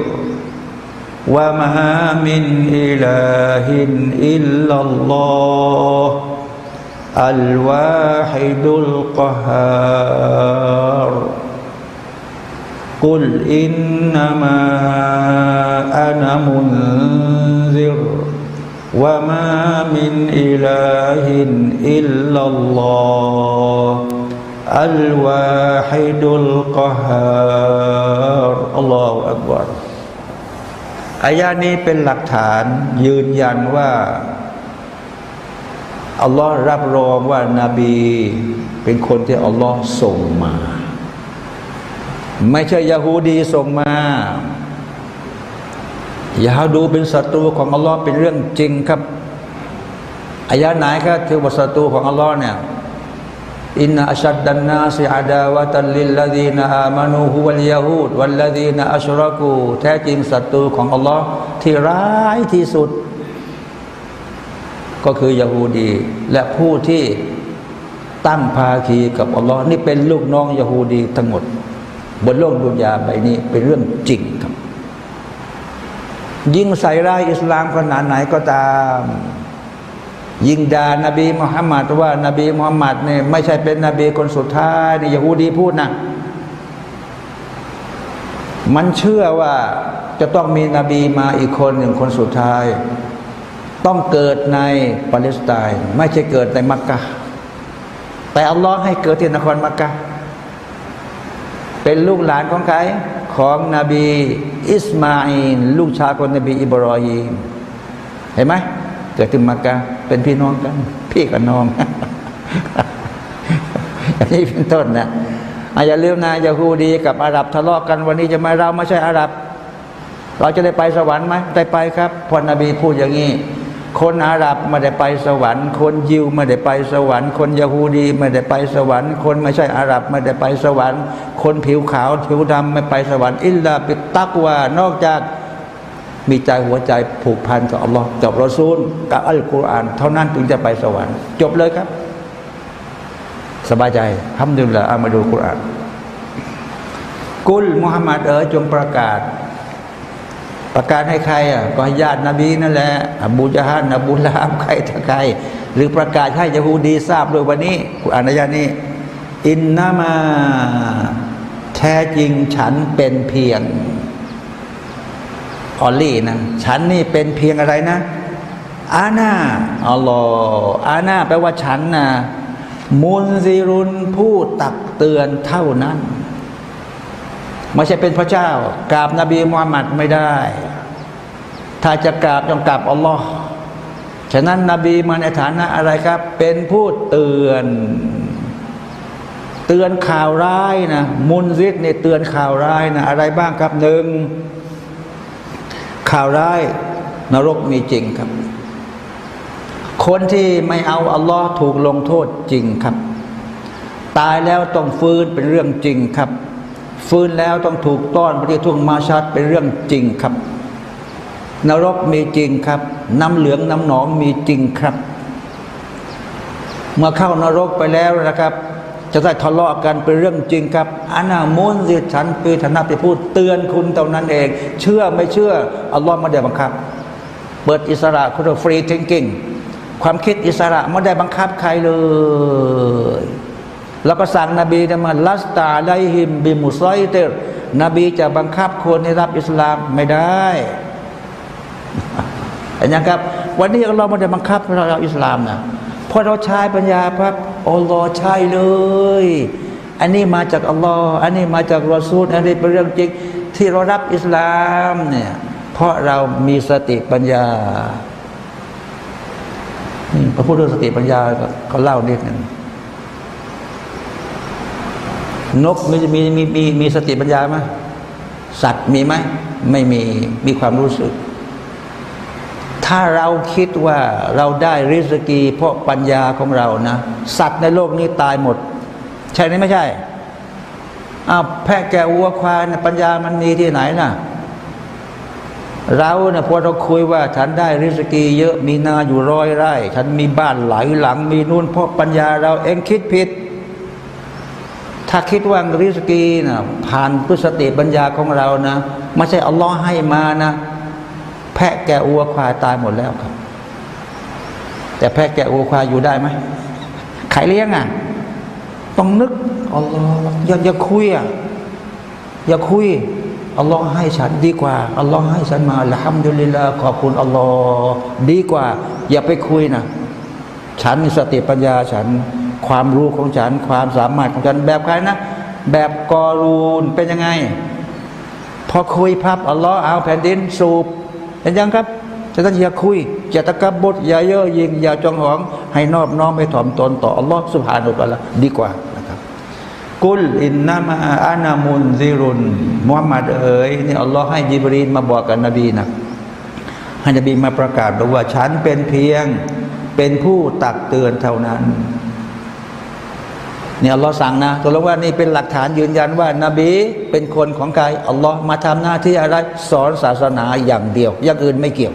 วะมามินอิลาฮินอิลลัลลอฮ์ الواحد القهار قل إنما أنا منذر وما من إله إلا الله الواحد القهار الله أكبر อายานี้เป็นหลักฐานยืนยันว่า อัลลอฮ์รับรองว่านาบี เป็นคนที่อัลลอฮ์ส่งมา ไม่ใช่ยาฮูดีส่งมาอย่าดูเป็นศัตรูของอัลลอฮ์เป็นเรื่องจริงครับอายะไหนครับที่ว่าศัตรูของอัลลอฮ์เนี่ยอินนัชัดดันนาสิอาดาวะตัลลิลลดีนอามานูฮุวัลยาฮูดวัลลดีนอัชรักูแท้จริงศัตรูของอัลลอฮ์ที่ร้ายที่สุด ก็คือยาฮูดี และผู้ที่ตั้งภาคีกับอัลลอฮ์นี่เป็นลูกน้องยาฮูดีทั้งหมด บนโลกดุนยาใบนี้เป็นเรื่องจริงครับ ยิ่งใส่ร้ายอิสลามขนาดไหนก็ตาม ยิงด่านบีมุฮัมมัดว่านบีมุฮัมมัดเนี่ยไม่ใช่เป็นนบีคนสุดท้ายนี่ยาฮูดีพูดนะมันเชื่อว่าจะต้องมีนบีมาอีกคนหนึ่งคนสุดท้าย ต้องเกิดในปาเลสไตน์ไม่ใช่เกิดในมักกะแต่อัลลอฮ์ให้เกิดที่นครมักกะเป็นลูกหลานของใครของนบีอิสมาอินลูกชายของนบีอิบรอฮีมเห็นไหมเกิดที่มักกะเป็นพี่น้องกัน พี่กับน้องอันนี้เป็นต้นนะอาอย่าลืมนะยาฮูดีกับอาหรับทะเลาะกันวันนี้จะมาเราไม่ใช่อาหรับ เราจะได้ไปสวรรค์ไหมได้ไปครับพอนบีพูดอย่างนี้ คนอาหรับไม่ได้ไปสวรรค์ คนยิวไม่ได้ไปสวรรค์ คนยาฮูดีไม่ได้ไปสวรรค์ คนไม่ใช่อาหรับไม่ได้ไปสวรรค์ คนผิวขาวผิวดำไม่ไปสวรรค์อิลลาปิตักว่านอกจากมีใจหัวใจผูกพันกับอัลลอฮ์กับรอซูลกับอัลกุรอาน เท่านั้นถึงจะไปสวรรค์ จบเลยครับ สบายใจทำดุลละเอามาดูกุรอานกุลมุฮัมมัดเอ๋ยจงประกาศ ประกาศให้ใครอะก็ให้ญาตินบีนั่นแหละอบูจาฮันอบูลาบใครถ้าใคร หรือประกาศให้ยะฮูดีทราบด้วยวันนี้อานอายะนี้อินนามาแท้จริงฉันเป็นเพียงออลลี่นะฉันนี่เป็นเพียงอะไรนะอาณาอัลลอฮ์อาณาแปลว่าฉันนะมุนซิรุนผู้ตักเตือนเท่านั้น ไม่ใช่เป็นพระเจ้ากราบนบีมุฮัมมัดไม่ได้ ถ้าจะกราบต้องกราบอัลลอฮ์ฉะนั้นนบีมาในฐานะอะไรครับ เป็นผู้เตือน เตือนข่าวร้ายนะมุนซิดเนี่ยเตือนข่าวร้ายนะอะไรบ้างครับหนึ่งข่าวร้ายนรกมีจริงครับ คนที่ไม่เอาอัลลอฮ์ถูกลงโทษจริงครับ ตายแล้วต้องฟื้นเป็นเรื่องจริงครับ ฟื้นแล้วต้องถูกต้อนไปที่ทุ่งมาชัดเป็นเรื่องจริงครับ นรกมีจริงครับ น้ำเหลืองน้ำหนองมีจริงครับ เมื่อเข้านรกไปแล้วนะครับ จะได้ทะเลาะกันเป็นเรื่องจริงครับأنا منذر ฉันมีหน้าที่ไปพูดเตือนคุณเท่านั้นเอง เชื่อไม่เชื่ออัลลอฮ์ไม่ได้บังคับ เปิดอิสระคุณ free thinking ความคิดอิสระไม่ได้บังคับใครเลย แล้วก็สั่งนบีนะมาلست عليهم بمصيطرนบีจะบังคับคนให้รับอิสลามไม่ได้เห็นยังครับ วันนี้เราไม่ได้บังคับเราเอาอิสลามนะพอเราใช้ปัญญาพับอัลลอฮ์ใช่เลย อันนี้มาจากอัลลอฮ์อันนี้มาจากรอซูลอันนี้เป็นเรื่องจริงที่เรารับอิสลามเนี่ยเพราะเรามีสติปัญญาพอพูดเรื่องสติปัญญาเขาเล่านิดหนึ่ง นกมีมีมีมีมีสติปัญญาไหมสัตว์มีไหมไม่มีมีความรู้สึก ถ้าเราคิดว่าเราได้ริสกี เพราะปัญญาของเรานะ สัตว์ในโลกนี้ตายหมด ใช่ไหมไม่ใช่อ้าวแพะแกะวัวควายนะปัญญามันมีที่ไหนน่ะเราเนี่ยพอเราคุยว่าฉันได้ริสกี เยอะมีนาอยู่ร้อยไร่ ฉันมีบ้านหลายหลัง มีนู่นเพราะปัญญาเราเองคิดผิด ถ้าคิดว่าริสกีนะผ่านพุทสติปัญญาของเรานะไม่ใช่อัลลอฮ์ให้มานะแพะแกะวัวควายตายหมดแล้วครับ แต่แพะแกะวัวควายอยู่ได้ไหมใครเลี้ยงอะต้องนึกอัลลอฮ์อย่าอย่าคุยอะอย่าคุยอัลลอฮ์ให้ฉันดีกว่าอัลลอฮ์ให้ฉันมาละฮัมดุลิลลาขอบคุณอัลลอฮ์ดีกว่า อย่าไปคุยนะฉันสติปัญญาฉัน ความรู้ของฉัน ความสามารถของฉัน แบบใครนะ แบบกอรูนเป็นยังไง พอคุยพับอัลลอฮ์เอาแผ่นดินสูบเห็นยังครับจะต้องอย่าคุยอย่าตะกับบดอย่าเย่อหยิงอย่าจองหอง ให้นอบน้อมไปถ่อมตนต่ออัลลอฮ์สุบฮานุตะละดีกว่านะครับกุลอินนามาอานามุนซิรุนมุฮัมมัดเอ๋ยนี่อัลลอฮ์ให้ยิบรีนมาบอกกับนบีนะให้นบีมาประกาศบอกว่าฉันเป็นเพียงเป็นผู้ตักเตือนเท่านั้น นี่ยอัลลอฮ์สั่งนะตัวลงว่านี่เป็นหลักฐานยืนยันว่านบีเป็นคนของกายอัลลอฮ์มาทำหน้าที่อะไรสอนศาสนาอย่างเดียว อย่างอื่นไม่เกี่ยว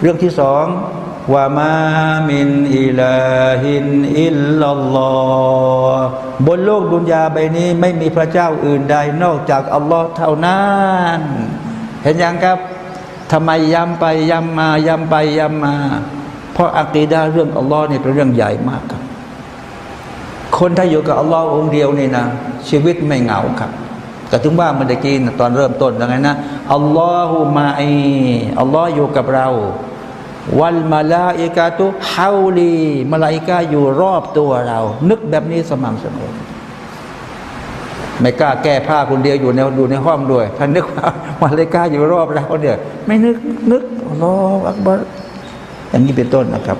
เรื่องที่สองว่ามามินอิลาฮินอิลลัลลอฮ์บนโลกดุนยาใบนี้ไม่มีพระเจ้าอื่นใดนอกจากอัลลอฮ์เท่านั้นเห็นยังครับทำไมย้ำไปย้ำมาย้ำไปย้ำมา เพราะอักีดาเรื่องอัลลอฮ์นี่เป็นเรื่องใหญ่มากครับ คนถ้าอยู่กับอัลลอฮ์องเดียวนี่นะชีวิตไม่เหงาครับแต่ถึงว่าเมื่อกี้นตอนเริ่มต้นยังไงนะอัลลอฮุมาอีอัลลอฮ์อยู่กับเรา วัลมาลาอิกาตุฮาวลีมาลาอิกาอยู่รอบตัวเรา นึกแบบนี้สม่ำเสมอไม่กล้าแก้ผ้าคนเดียวอยู่ในอยู่ในห้องด้วยท่านนึกว่ามาลาอิกาอยู่รอบเราเนี่ยไม่นึกนึกอัลลอฮฺอักบัรอย่างนี้เป็นต้นนะครับ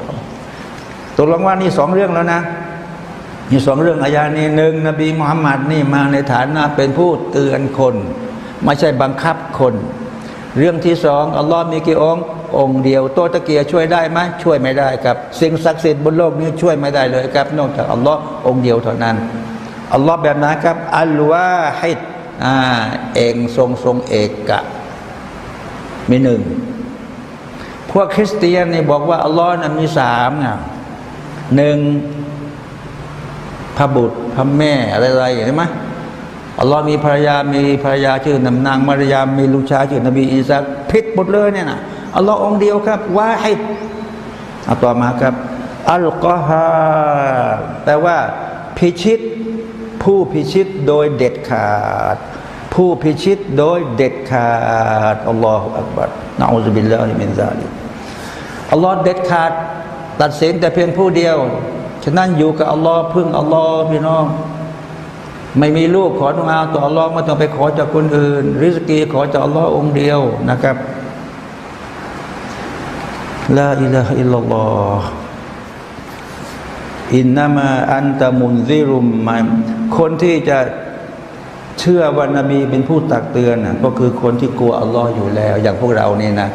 ตกลงว่านี่สองเรื่องแล้วนะ มีสองเรื่องอายานี้หนึ่งนบีมุฮัมมัดนี่มาในฐานะเป็นผู้เตือนคน ไม่ใช่บังคับคน เรื่องที่สองอัลลอฮ์มีกี่องค์องค์เดียวโตตะเกียช่วยได้ไหมช่วยไม่ได้ครับ สิ่งศักดิ์สิทธิ์บนโลกนี้ช่วยไม่ได้เลยครับ นอกจากอัลลอฮ์องค์เดียวเท่านั้นอัลลอฮ์แบบนั้นครับอัลวาฮิดอ่าเองทรงทรงเอกกะมีหนึ่งพวกคริสเตียนนี่บอกว่าอัลลอฮ์นั้นมีสามไงหนึ่ง พระบุตรพระแม่อะไรๆเห็นไหมอัลลอฮ์มีภรรยามีภรรยาชื่อนำนางมารยามีลูกชายชื่อนบีอีสาผิดหมดเลยเนี่ยนะอัลลอฮ์องเดียวครับว่าฮิดเอาต่อมาครับ อัลกอฮาแปลว่า พิชิต ผู้พิชิตโดยเด็ดขาด ผู้พิชิตโดยเด็ดขาดอัลลอฮฺอักบัรนะอูซุบิลลาฮิมินซาลิอัลลอฮ์เด็ดขาด ตัดสินแต่เพียงผู้เดียว ฉะนั้นอยู่กับอัลลอฮ์พึ่งอัลลอฮ์พี่น้อง ไม่มีลูกขอดุอาต่ออัลลอฮ์ไม่ต้องไปขอจากคนอื่น ริสกีขอจากอัลลอฮ์องเดียวนะครับลาอิลาฮอิลลัลลอฮ์อินนามาอันตะมุนซิรุมมาคนที่จะเชื่อว่านบีเป็นผู้ตักเตือนก็คือคนที่กลัวอัลลอฮ์อยู่แล้ว อย่างพวกเรานี่นะ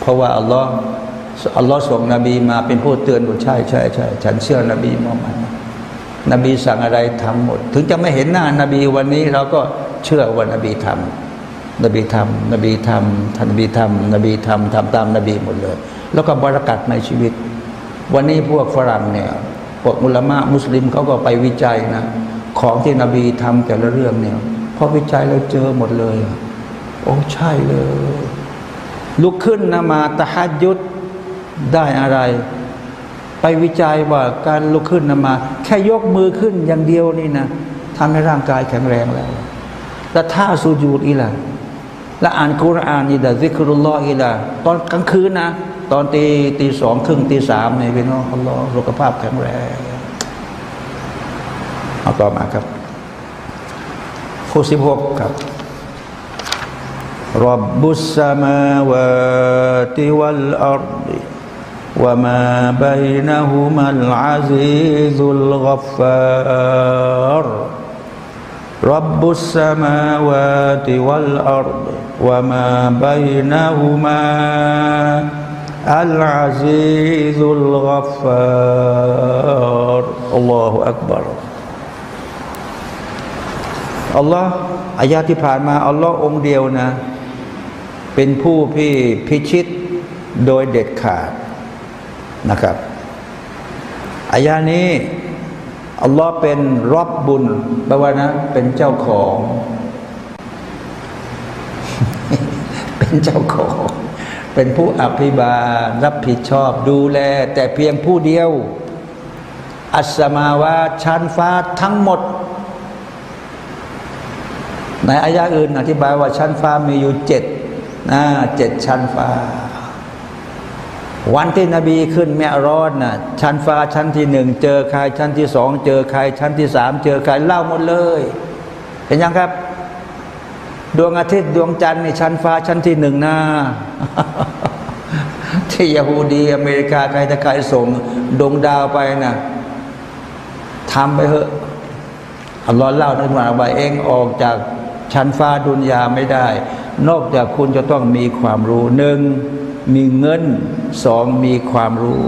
เพราะว่าอัลลอฮ์ อัลลอฮ์ส่งนบีมาเป็นผู้เตือนว่าใช่ใช่ใช่ฉันเชื่อนบีมุฮัมมัดนบีสั่งอะไรทำหมด ถึงจะไม่เห็นหน้านบีวันนี้เราก็เชื่อว่านบีทำนบีทำนบีทำท่านนบีทำนบีทำทำตามนบีหมดเลย แล้วก็บรากัดในชีวิต วันนี้พวกฝรั่งเนี่ยพวกมุลามะมุสลิมเขาก็ไปวิจัยนะ ของที่นบีทำแต่ละเรื่องเนี่ยพอวิจัยเราเจอหมดเลย โอ้ใช่เลย ลุกขึ้นนมาตะฮัดยุด ได้อะไร ไปวิจัยว่าการลุกขึ้นนมา แค่ยกมือขึ้นอย่างเดียวนี่นะทำให้ร่างกายแข็งแรงแล้ว และท่าสูญูดอีละและอ่านคุรานอีละซิกรุลลออีละตอนกลางคืนนะ ตอนตีตีสองครึ่งตีสามเนี่ยพี่น้องอัลลอฮ์สุขภาพแข็งแรงเอาต่อมาครับข้อสิบหกครับรับบุษมาวะติวัลอัร وما بينهما العزيز الغفار رب السماوات والأرض وما بينهما العزيز الغفار الله أكبر อัลลอฮ์อายาที่ผ่านมาอัลลอฮ์องเดียวนะ เป็นผู้พี่พิชิตโดยเด็ดขาด นะครับอายานี้อัลลอฮ์เป็นรอบบุญแปลว่านะ เป็นเจ้าของ เป็นเจ้าของ เป็นผู้อภิบาลรับผิดชอบดูแล แต่เพียงผู้เดียว อัสมาวาชั้นฟ้าทั้งหมด ในอายะอื่นอธิบายว่าชั้นฟ้ามีอยู่เจ็ดนะเจ็ดชั้นฟ้า วันที่นบีขึ้นแม่รอดนะชั้นฟ้าชั้นที่หนึ่งเจอใครชั้นที่สองเจอใครชั้นที่สามเจอใครเล่าหมดเลย เห็นยังครับ ดวงอาทิตย์ดวงจันทร์ในชั้นฟ้าชั้นที่หนึ่งนะที่ยาฮูดีอเมริกาใครจะใครส่งดวงดาวไปนะทำไปเถอะอัลลอฮ์เล่าในมาว่าเองออกจากชั้นฟ้าดุนยาไม่ได้ นอกจากคุณจะต้องมีความรู้หนึ่ง มีเงินสองมีความรู้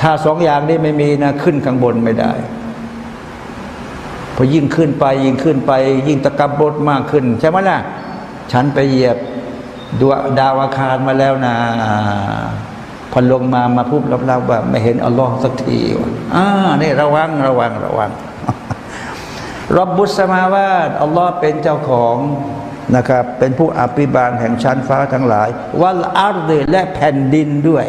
ถ้าสองอย่างนี้ไม่มีนะขึ้นข้างบนไม่ได้พอยิ่งขึ้นไป ยิ่งขึ้นไป ยิ่งตะกับรถมากขึ้น ใช่ไหมล่ะ ฉันไปเหยียบดวดาวอาคารมาแล้วนะพอลงมามาพูดรับๆว่าไม่เห็นอัลลอฮ์สักทีว่ะอ่านี่ระวังระวังระวังرب السماواتอัลลอฮ์เป็นเจ้าของ นะครับเป็นผู้อภิบาลแห่งชั้นฟ้าทั้งหลาย والأرضและแผ่นดินด้วย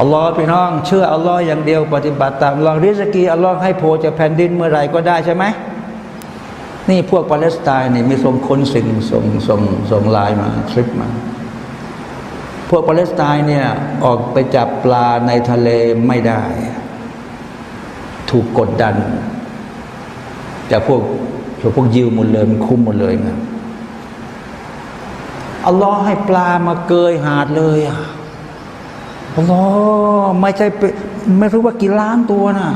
อัลลอฮ์พี่น้อง เชื่ออัลลอฮ์อย่างเดียวปฏิบัติตามลองริสกีอัลลอฮ์ให้โผล่จากแผ่นดินเมื่อไหร่ก็ได้ใช่ไหมนี่พวกปาเลสไตน์นี่มีส่งคนสิ่งส่งส่งส่งลน์มาคลิปมา พวกปาเลสไตน์เนี่ยออกไปจับปลาในทะเลไม่ได้ ถูกกดดัน จากพวก พวกยิวหมดเลยมันคุมหมดเลยนะอัลลอฮ์ให้ปลามาเกยหาดเลยอะอัลลอฮ์ไม่ใช่ไม่รู้ว่ากี่ล้านตัวนะ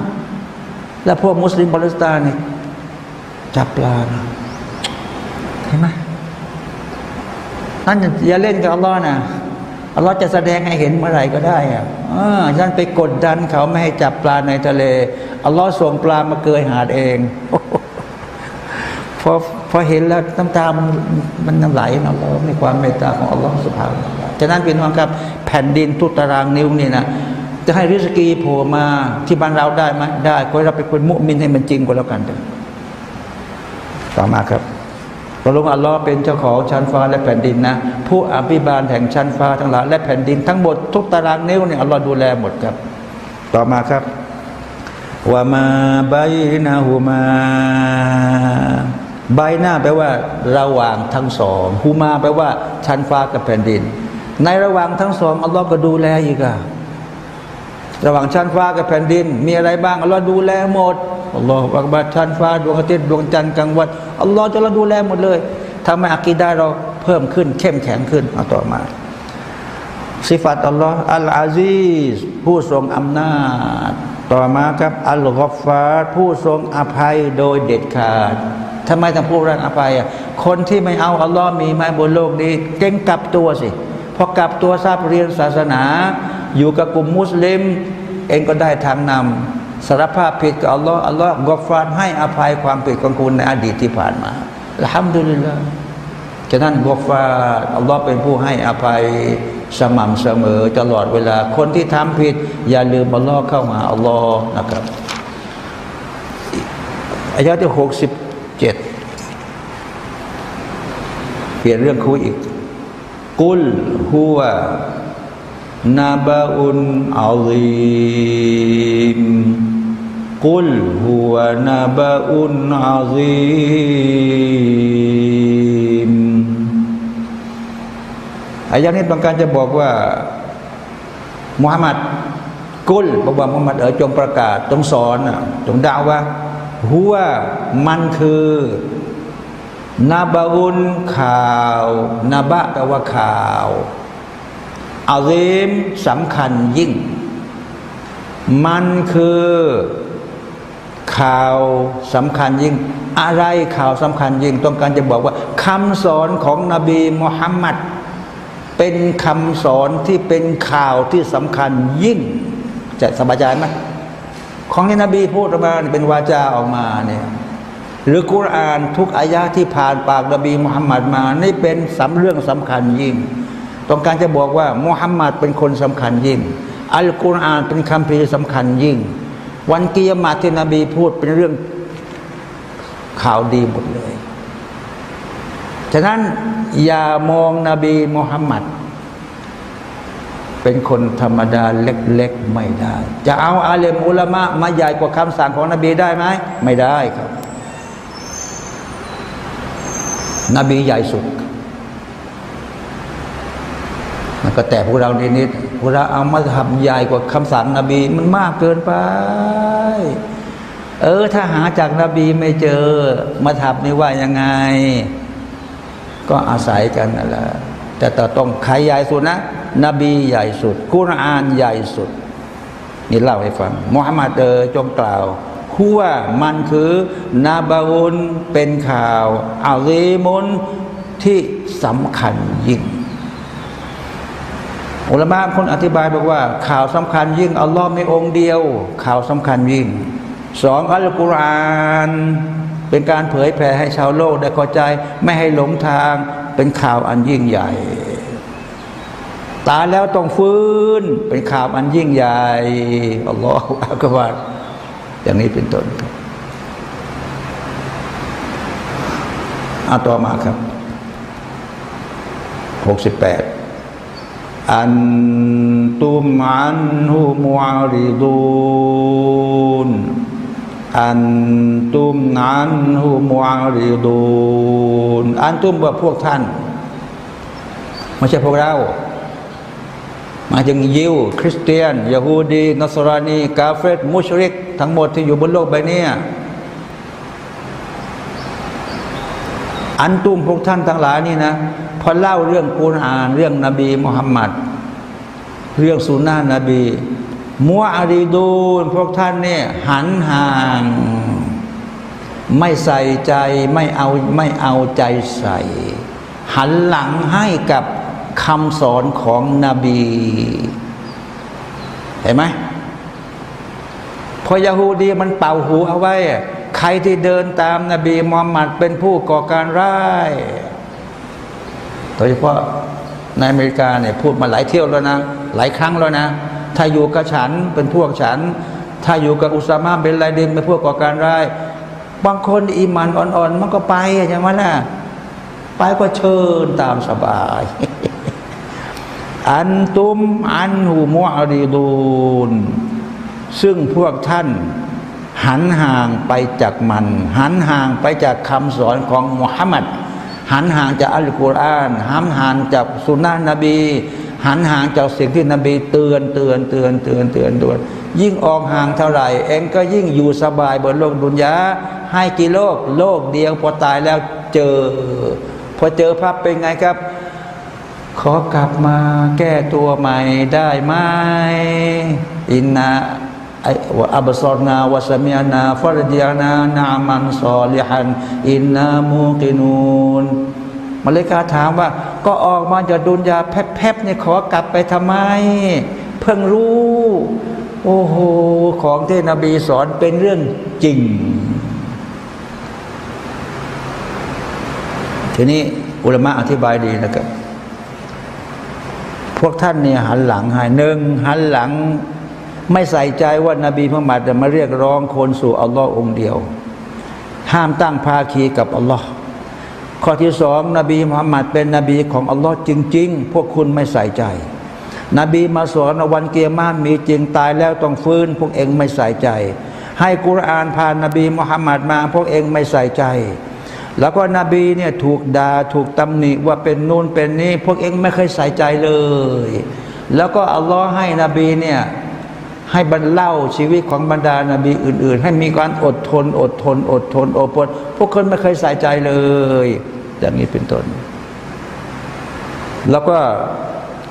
แล้วพวกมุสลิมปาเลสไตน์นี่จับปลานะเห็นไหมนั่นอย่าเล่นกับอัลลอฮ์นะอัลลอฮ์จะแสดงให้เห็นเมื่อไหร่ก็ได้อะฉันไปกดดันเขาไม่ให้จับปลาในทะเลอัลลอฮ์ส่งปลามาเกยหาดเองพอ พอเห็นแล้วน้ำตามันมันน้ำไหลนะเราในความเมตตาของอัลลอฮ์สุภาพฉะนั้นเป็นว่าครับแผ่นดินทุกตารางนิ้วนี่นะจะให้ริสกีโผล่มาที่บ้านเราได้ไหมได้ก็เราเป็นคนมุมินให้มันจริงก็แล้วกันเต่อมาครับพระองค์อัลลอฮ์เป็นเจ้าของชั้นฟ้าและแผ่นดินนะ ผู้อภิบาลแห่งชั้นฟ้าทั้งหลายและแผ่นดินทั้งหมดทุกตารางนิ้วเนี่ยอัลลอฮ์ดูแลหมดครับ ต่อมาครับว่ามาบนาหูมา ใบหน้าแปลว่าระหว่างทั้งสองฮูมาแปลว่าชั้นฟ้ากับแผ่นดิน ในระหว่างทั้งสองอัลลอฮ์ก็ดูแลอีกอะระหว่างชั้นฟ้ากับแผ่นดิน มีอะไรบ้างอัลลอฮ์ดูแลหมดอัลลอฮ์บักบัดชั้นฟ้าดวงอาทิตย์ดวงจันทร์กลางวันอัลลอฮ์จะเราดูแลหมดเลยทำให้อากีดาเราเพิ่มขึ้น เข้มแข็งขึ้นเอาต่อมาสิฟัตอัลลอฮ์อัลอาซีสผู้ทรงอำนาจ ต่อมาครับอัลกอฟฟาผู้ทรงอภัยโดยเด็ดขาด ทำไมต้องพูดเรื่องอภัยอะคนที่ไม่เอาอัลลอฮ์มีไหมบนโลกนี้เก่งกลับตัวสิพอกลับตัวทราบเรียนศาสนา อยู่กับกลุ่มมุสลิม เองก็ได้ทางนำสารภาพผิดกับอัลลอฮ์อัลลอฮ์กอฟานให้อภัยความผิดของคุณในอดีตที่ผ่านมาละฮัมดุลิลละฉะนั้นกอฟาอัลลอฮ์เป็นผู้ให้อภัยสม่ำเสมอตลอดเวลา คนที่ทำผิด อย่าลืมอัลลอฮ์เข้ามาอัลลอฮ์นะครับอายะที่หกสิบ เจ็ดเปลี่ยนเรื่องคุยอีก กุลฮัวนาบาอุนอัลีมกุลฮัวนาบาอุนอัลีมอายะนี้ต้องการจะบอกว่ามุฮัมมัดกุลบอกว่ามุฮัมมัดเออจงประกาศจงสอนจงด่าว่า หัวมันคือนาบาอุนข่าวนาบะแปลว่าข่าวอาเลมสำคัญยิ่ง มันคือข่าวสำคัญยิ่ง อะไรข่าวสำคัญยิ่ง ต้องการจะบอกว่าคำสอนของนบีมุฮัมมัดเป็นคำสอนที่เป็นข่าวที่สำคัญยิ่ง จะสบายใจไหม ของที่นบีพูดออกมาเป็นวาจาออกมาเนี่ยหรือกุรอานทุกอายะที่ผ่านปากนบีมุฮัมมัดมานี่เป็นสำเรื่องสำคัญยิ่งต้องการจะบอกว่ามุฮัมมัดเป็นคนสำคัญยิ่ง อัลกุรอานเป็นคำพีสำคัญยิ่ง วันกิยามาที่นบีพูดเป็นเรื่องข่าวดีหมดเลย ฉะนั้นอย่ามองนบีมุฮัมมัด เป็นคนธรรมดาเล็กๆไม่ได้ จะเอาอาเลมอุลามะมาใหญ่กว่าคำสั่งของนบีได้ไหมไม่ได้ครับ นบีใหญ่สุดมันก็แต่พวกเรานิดๆพวกเราเอามาทำใหญ่กว่าคำสั่งนบีมันมากเกินไป เออ ถ้าหาจากนบีไม่เจอ มาทำนี่ว่ายังไง ก็อาศัยกันนั่นแหละแต่ต้องใครใหญ่สุดนะ นบีใหญ่สุด กุรอานใหญ่สุด นี่เล่าให้ฟังมุฮัมมัดเออจงกล่าวหัวมันคือนาบาอุนเป็นข่าวอาลีมุนที่สำคัญยิ่งอุลามะคนอธิบายบอกว่า ข่าวสำคัญยิ่งอัลลอฮ์มีองค์เดียว ข่าวสำคัญยิ่งสองอัลกุรอานเป็นการเผยแผ่ให้ชาวโลกได้เข้าใจ ไม่ให้หลงทางเป็นข่าวอันยิ่งใหญ่ ตายแล้วต้องฟื้น เป็นข่าวอันยิ่งใหญ่อัลลอฮฺอักบารอย่างนี้เป็นต้นอาต่อมาครับหกสิบแปดอันตุมอันหุมุอาริดูนอันตุมอันหุมุอาริดูนอันตุมว่าพวกท่าน ไม่ใช่พวกเรา มาจึงยิว คริสเตียนยาฮูดีนัสรานี กาเฟตมุชริก ทั้งหมดที่อยู่บนโลกใบนี้อันตุมพวกท่านทั้งหลายนี่นะพอเล่าเรื่องกุรอาน เรื่องนบีมุฮัมมัดเรื่องสุนนะนบีมัวอารีดูนพวกท่านเนี่ยหันห่าง ไม่ใส่ใจไม่เอาไม่เอาใจใส่ หันหลังให้กับ คำสอนของนบี เห็นไหมพอยาฮูดีมันเป่าหูเอาไว้ ใครที่เดินตามนาบีมุฮัมมัดเป็นผู้ก่อการร้ายโดยเฉพาะในอเมริกาเนี่ยพูดมาหลายเที่ยวแล้วนะ หลายครั้งแล้วนะ ถ้าอยู่กับฉันเป็นพวกฉัน ถ้าอยู่กับอุสามาเป็นไลเดินเป็นพวกก่อการร้ายบางคนอีมันอ่อนๆ มันก็ไปใช่ไหมล่ะไปก็เชิญตามสบาย อันตุมอันหูมุอรีดูนซึ่งพวกท่าน หันห่างไปจากมัน หันห่างไปจากคำสอนของมุฮัมมัดหันห่างจากอัลกุรอานหันห่างจากสุนนะนบี หันห่างจากสิ่งที่นบีเตือนเตือนเตือนเตือนเตือนเตือนยิ่งออกห่างเท่าไหร่ เองก็ยิ่งอยู่สบายบนโลกดุนยาให้กี่โลก โลกเดียวพอตายแล้วเจอ พอเจอภาพเป็นไงครับ ขอกลับมาแก้ตัวใหม่ได้ไหมอินนาอับซอรนาวสมียนาฟรดียนานามันซอลิฮันอินนามูกินูนมาเลกาถามว่า ก็ออกมาจากดุนยาแพบๆเนี่ยขอกลับไปทำไม เพิ่งรู้ โอ้โห ของที่นบีสอนเป็นเรื่องจริง ทีนี้อุลมะอธิบายดีนะครับ พวกท่านเนี่ยหันหลังให้หนึ่งหันหลัง ไม่ใส่ใจว่านาบีมุฮัมมัดจะมาเรียกร้องคนสู่อัลลอฮ์องเดียว ห้ามตั้งภาคีกับอัลลอฮ์ข้อที่สองนบีมุฮัมมัดเป็นนบีของอัลลอฮ์จริง ๆ พวกคุณไม่ใส่ใจ นบีมาสอนวันเกียร์มามีจริงตายแล้วต้องฟื้น พวกเองไม่ใส่ใจ ให้กุรอานผ่านนบีมุฮัมมัดมา พวกเองไม่ใส่ใจ แล้วก็นบีเนี่ยถูกดา่าถูกตำหนิว่าเป็นนู่นเป็นนี้พวกเองไม่เคยใส่ใจเลย แล้วก็อัลลอฮ์ให้นบีเนี่ยให้บรรเล่าชีวิตของบรรดานาบีอื่น ๆ ให้มีการอดทน อดทน อดทนอดทนพวกคนไม่เคยใส่ใจเลย อย่างนี้เป็นต้น แล้วก็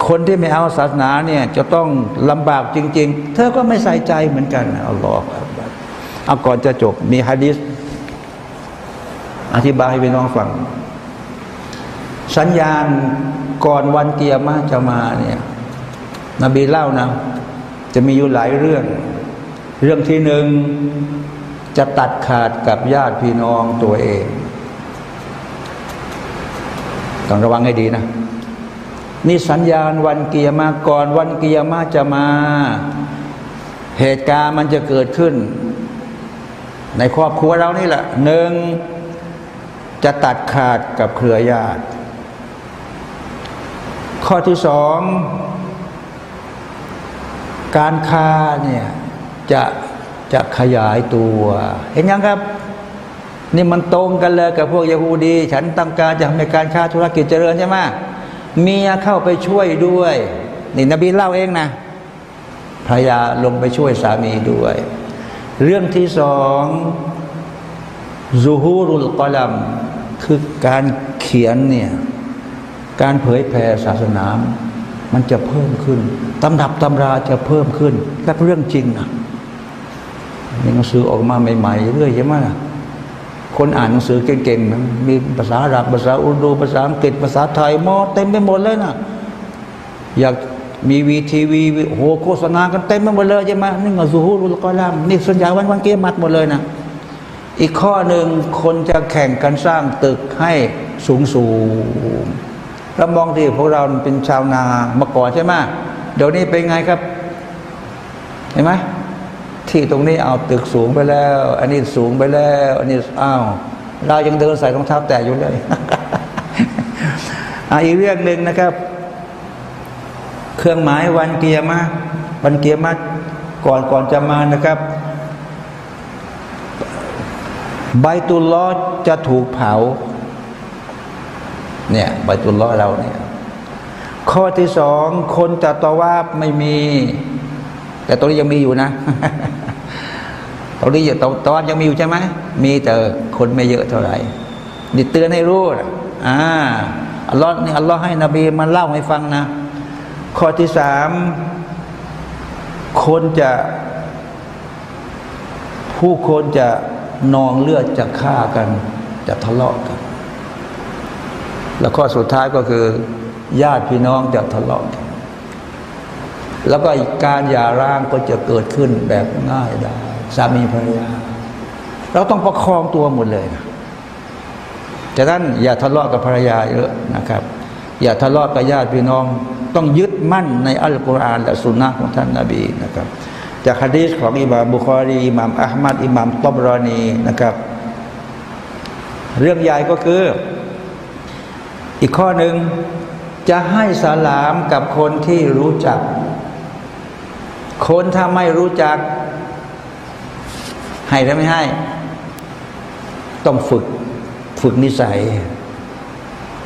คนที่ไม่เอาศาสนาเนี่ยจะต้องลำบากจริง ๆ เธอก็ไม่ใส่ใจเหมือนกันอัลลอฮฺเอาก่อนจะจบมีฮะดิษ อธิบายให้พี่น้องฟัง สัญญาณก่อนวันเกียร์มาจะมาเนี่ยนบีเล่านะ จะมีอยู่หลายเรื่อง เรื่องที่หนึ่งจะตัดขาดกับญาติพี่น้องตัวเองต้องระวังให้ดีนะ นี่สัญญาณวันเกียร์มาก่อนวันเกียร์มาจะมา เหตุการณ์มันจะเกิดขึ้น ในครอบครัวเรานี่แหละหนึ่ง จะตัดขาดกับเครือญาติ ข้อที่สองการค้าเนี่ยจะจะขยายตัว เห็นยังครับ นี่มันตรงกันเลยกับพวกยาฮูดี ฉันต้องการจะให้การค้าธุรกิจเจริญใช่ไหมเมียเข้าไปช่วยด้วย นี่นบีเล่าเองนะภรรยาลงไปช่วยสามีด้วย เรื่องที่สองซูฮูรุลกอลัม คือการเขียนเนี่ยการเผยแผ่ศาสนา มันจะเพิ่มขึ้นตำดับตำราจะเพิ่มขึ้นและเรื่องจริงนะมีหนังสือออกมาใหม่ๆเรื่อยใช่ไหมคนอ่านหนังสือเก่งๆนะมีภาษาอาหรับภาษาอุรดูภาษาอังกฤษภาษาไทยมอเต็มไปหมดเลยนะอยากมีวีทีวีโหโฆษณากันเต็มไปหมดเลยใช่ไหมนี่งซูฮูรุลกอลามนี่ส่วนใหญ่วันวันเกียรติหมดเลยนะ อีกข้อหนึ่งคนจะแข่งกันสร้างตึกให้สูงสูงแล้วมองที่พวกเราเป็นชาวนามาก่อนใช่ไหมเดี๋ยวนี้เป็นไงครับ เห็นไหมที่ตรงนี้เอาตึกสูงไปแล้ว อันนี้สูงไปแล้ว อันนี้อ้าวเรายังเดินใส่รองเท้าแตะอยู่เลยออีกเรื่องหนึ่งนะครับ เครื่องหมายวันเกียร์มาวันเกียร์มาก่อนก่อนจะมานะครับ ใบตุลลอจะถูกเผา เนี่ยใบตุลลอเราเนี่ย ข้อที่สองคนจะตะวาบไม่มี แต่ตรงนี้ยังมีอยู่นะตรงนี้ตตอนยังมีอยู่ใช่ไหมมีแต่คนไม่เยอะเท่าไหร่นี่เตือนให้รู้นะอ่าอัลลอฮ์นี่อัลลอฮ์ให้นบีมาเล่าให้ฟังนะ ข้อที่สามคนจะ ผู้คนจะ นองเลือดจะฆ่ากัน จะทะเลาะกัน แล้วข้อสุดท้ายก็คือ ญาติพี่น้องจะทะเลาะกันแล้วก็การหย่าร้างก็จะเกิดขึ้นแบบง่ายได้สามีภรรยา เราต้องประคองตัวหมดเลยนะฉะนั้นอย่าทะเลาะกับภรรยาเยอะนะครับ อย่าทะเลาะกับญาติพี่น้อง ต้องยึดมั่นในอัลกุรอานและสุนนะของท่านนาบีนะครับ จากฮะดีษของอิหม่ามบุคอรีอิหม่ามอัลมัดอิหม่ามตบรอนีนะครับ เรื่องใหญ่ก็คือ อีกข้อหนึ่งจะให้สลามกับคนที่รู้จัก คนถ้าไม่รู้จัก ให้หรือไม่ให้ ต้องฝึกฝึกนิสัย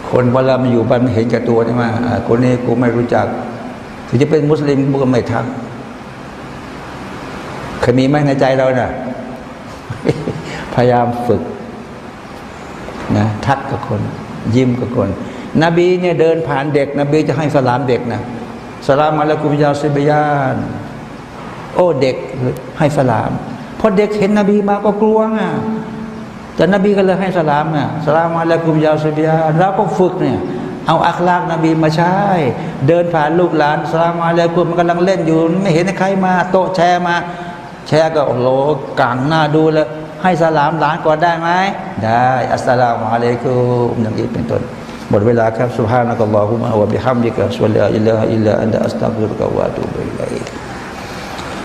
คนเวลามาอยู่บ้านเห็นแก่ตัวใช่ไหมคนนี้กูไม่รู้จัก ถึงจะเป็นมุสลิมกูก็ไม่ทัก เคยมีไหมในใจเรานะ่ะ พยายามฝึกนะทักกับคน ยิ้มกับคน นบีเนี่ยเดินผ่านเด็ก นบีจะให้สลามเด็กนะสลามอะลัยกุมยาซิบยานโอ้เด็กให้สลามพอเด็กเห็นนบีมาก็กลัวไงแต่นบีก็เลยให้สลามเนี่ยสลามอะลัยกุมยาซิบยานเราก็ฝึกเนี่ยเอาอัคลากนบีมาใช้เดินผ่านลูกหลานสลามอะลัยกุมมันกำลังเล่นอยู่ ไม่เห็นใครมา โต๊ะแชร์มา แชร์ก็โอ้โหกังหน้าดูแล้ว ให้สลามหลานก่อนได้ไหม ได้ อัสสลามุอะลัยกุมอย่างนี้เป็นต้นหมดเวลาครับ سبحانك اللهم وبحمدك أشهد أن لا إله إلا أنت أستغفرك وأتوب إليك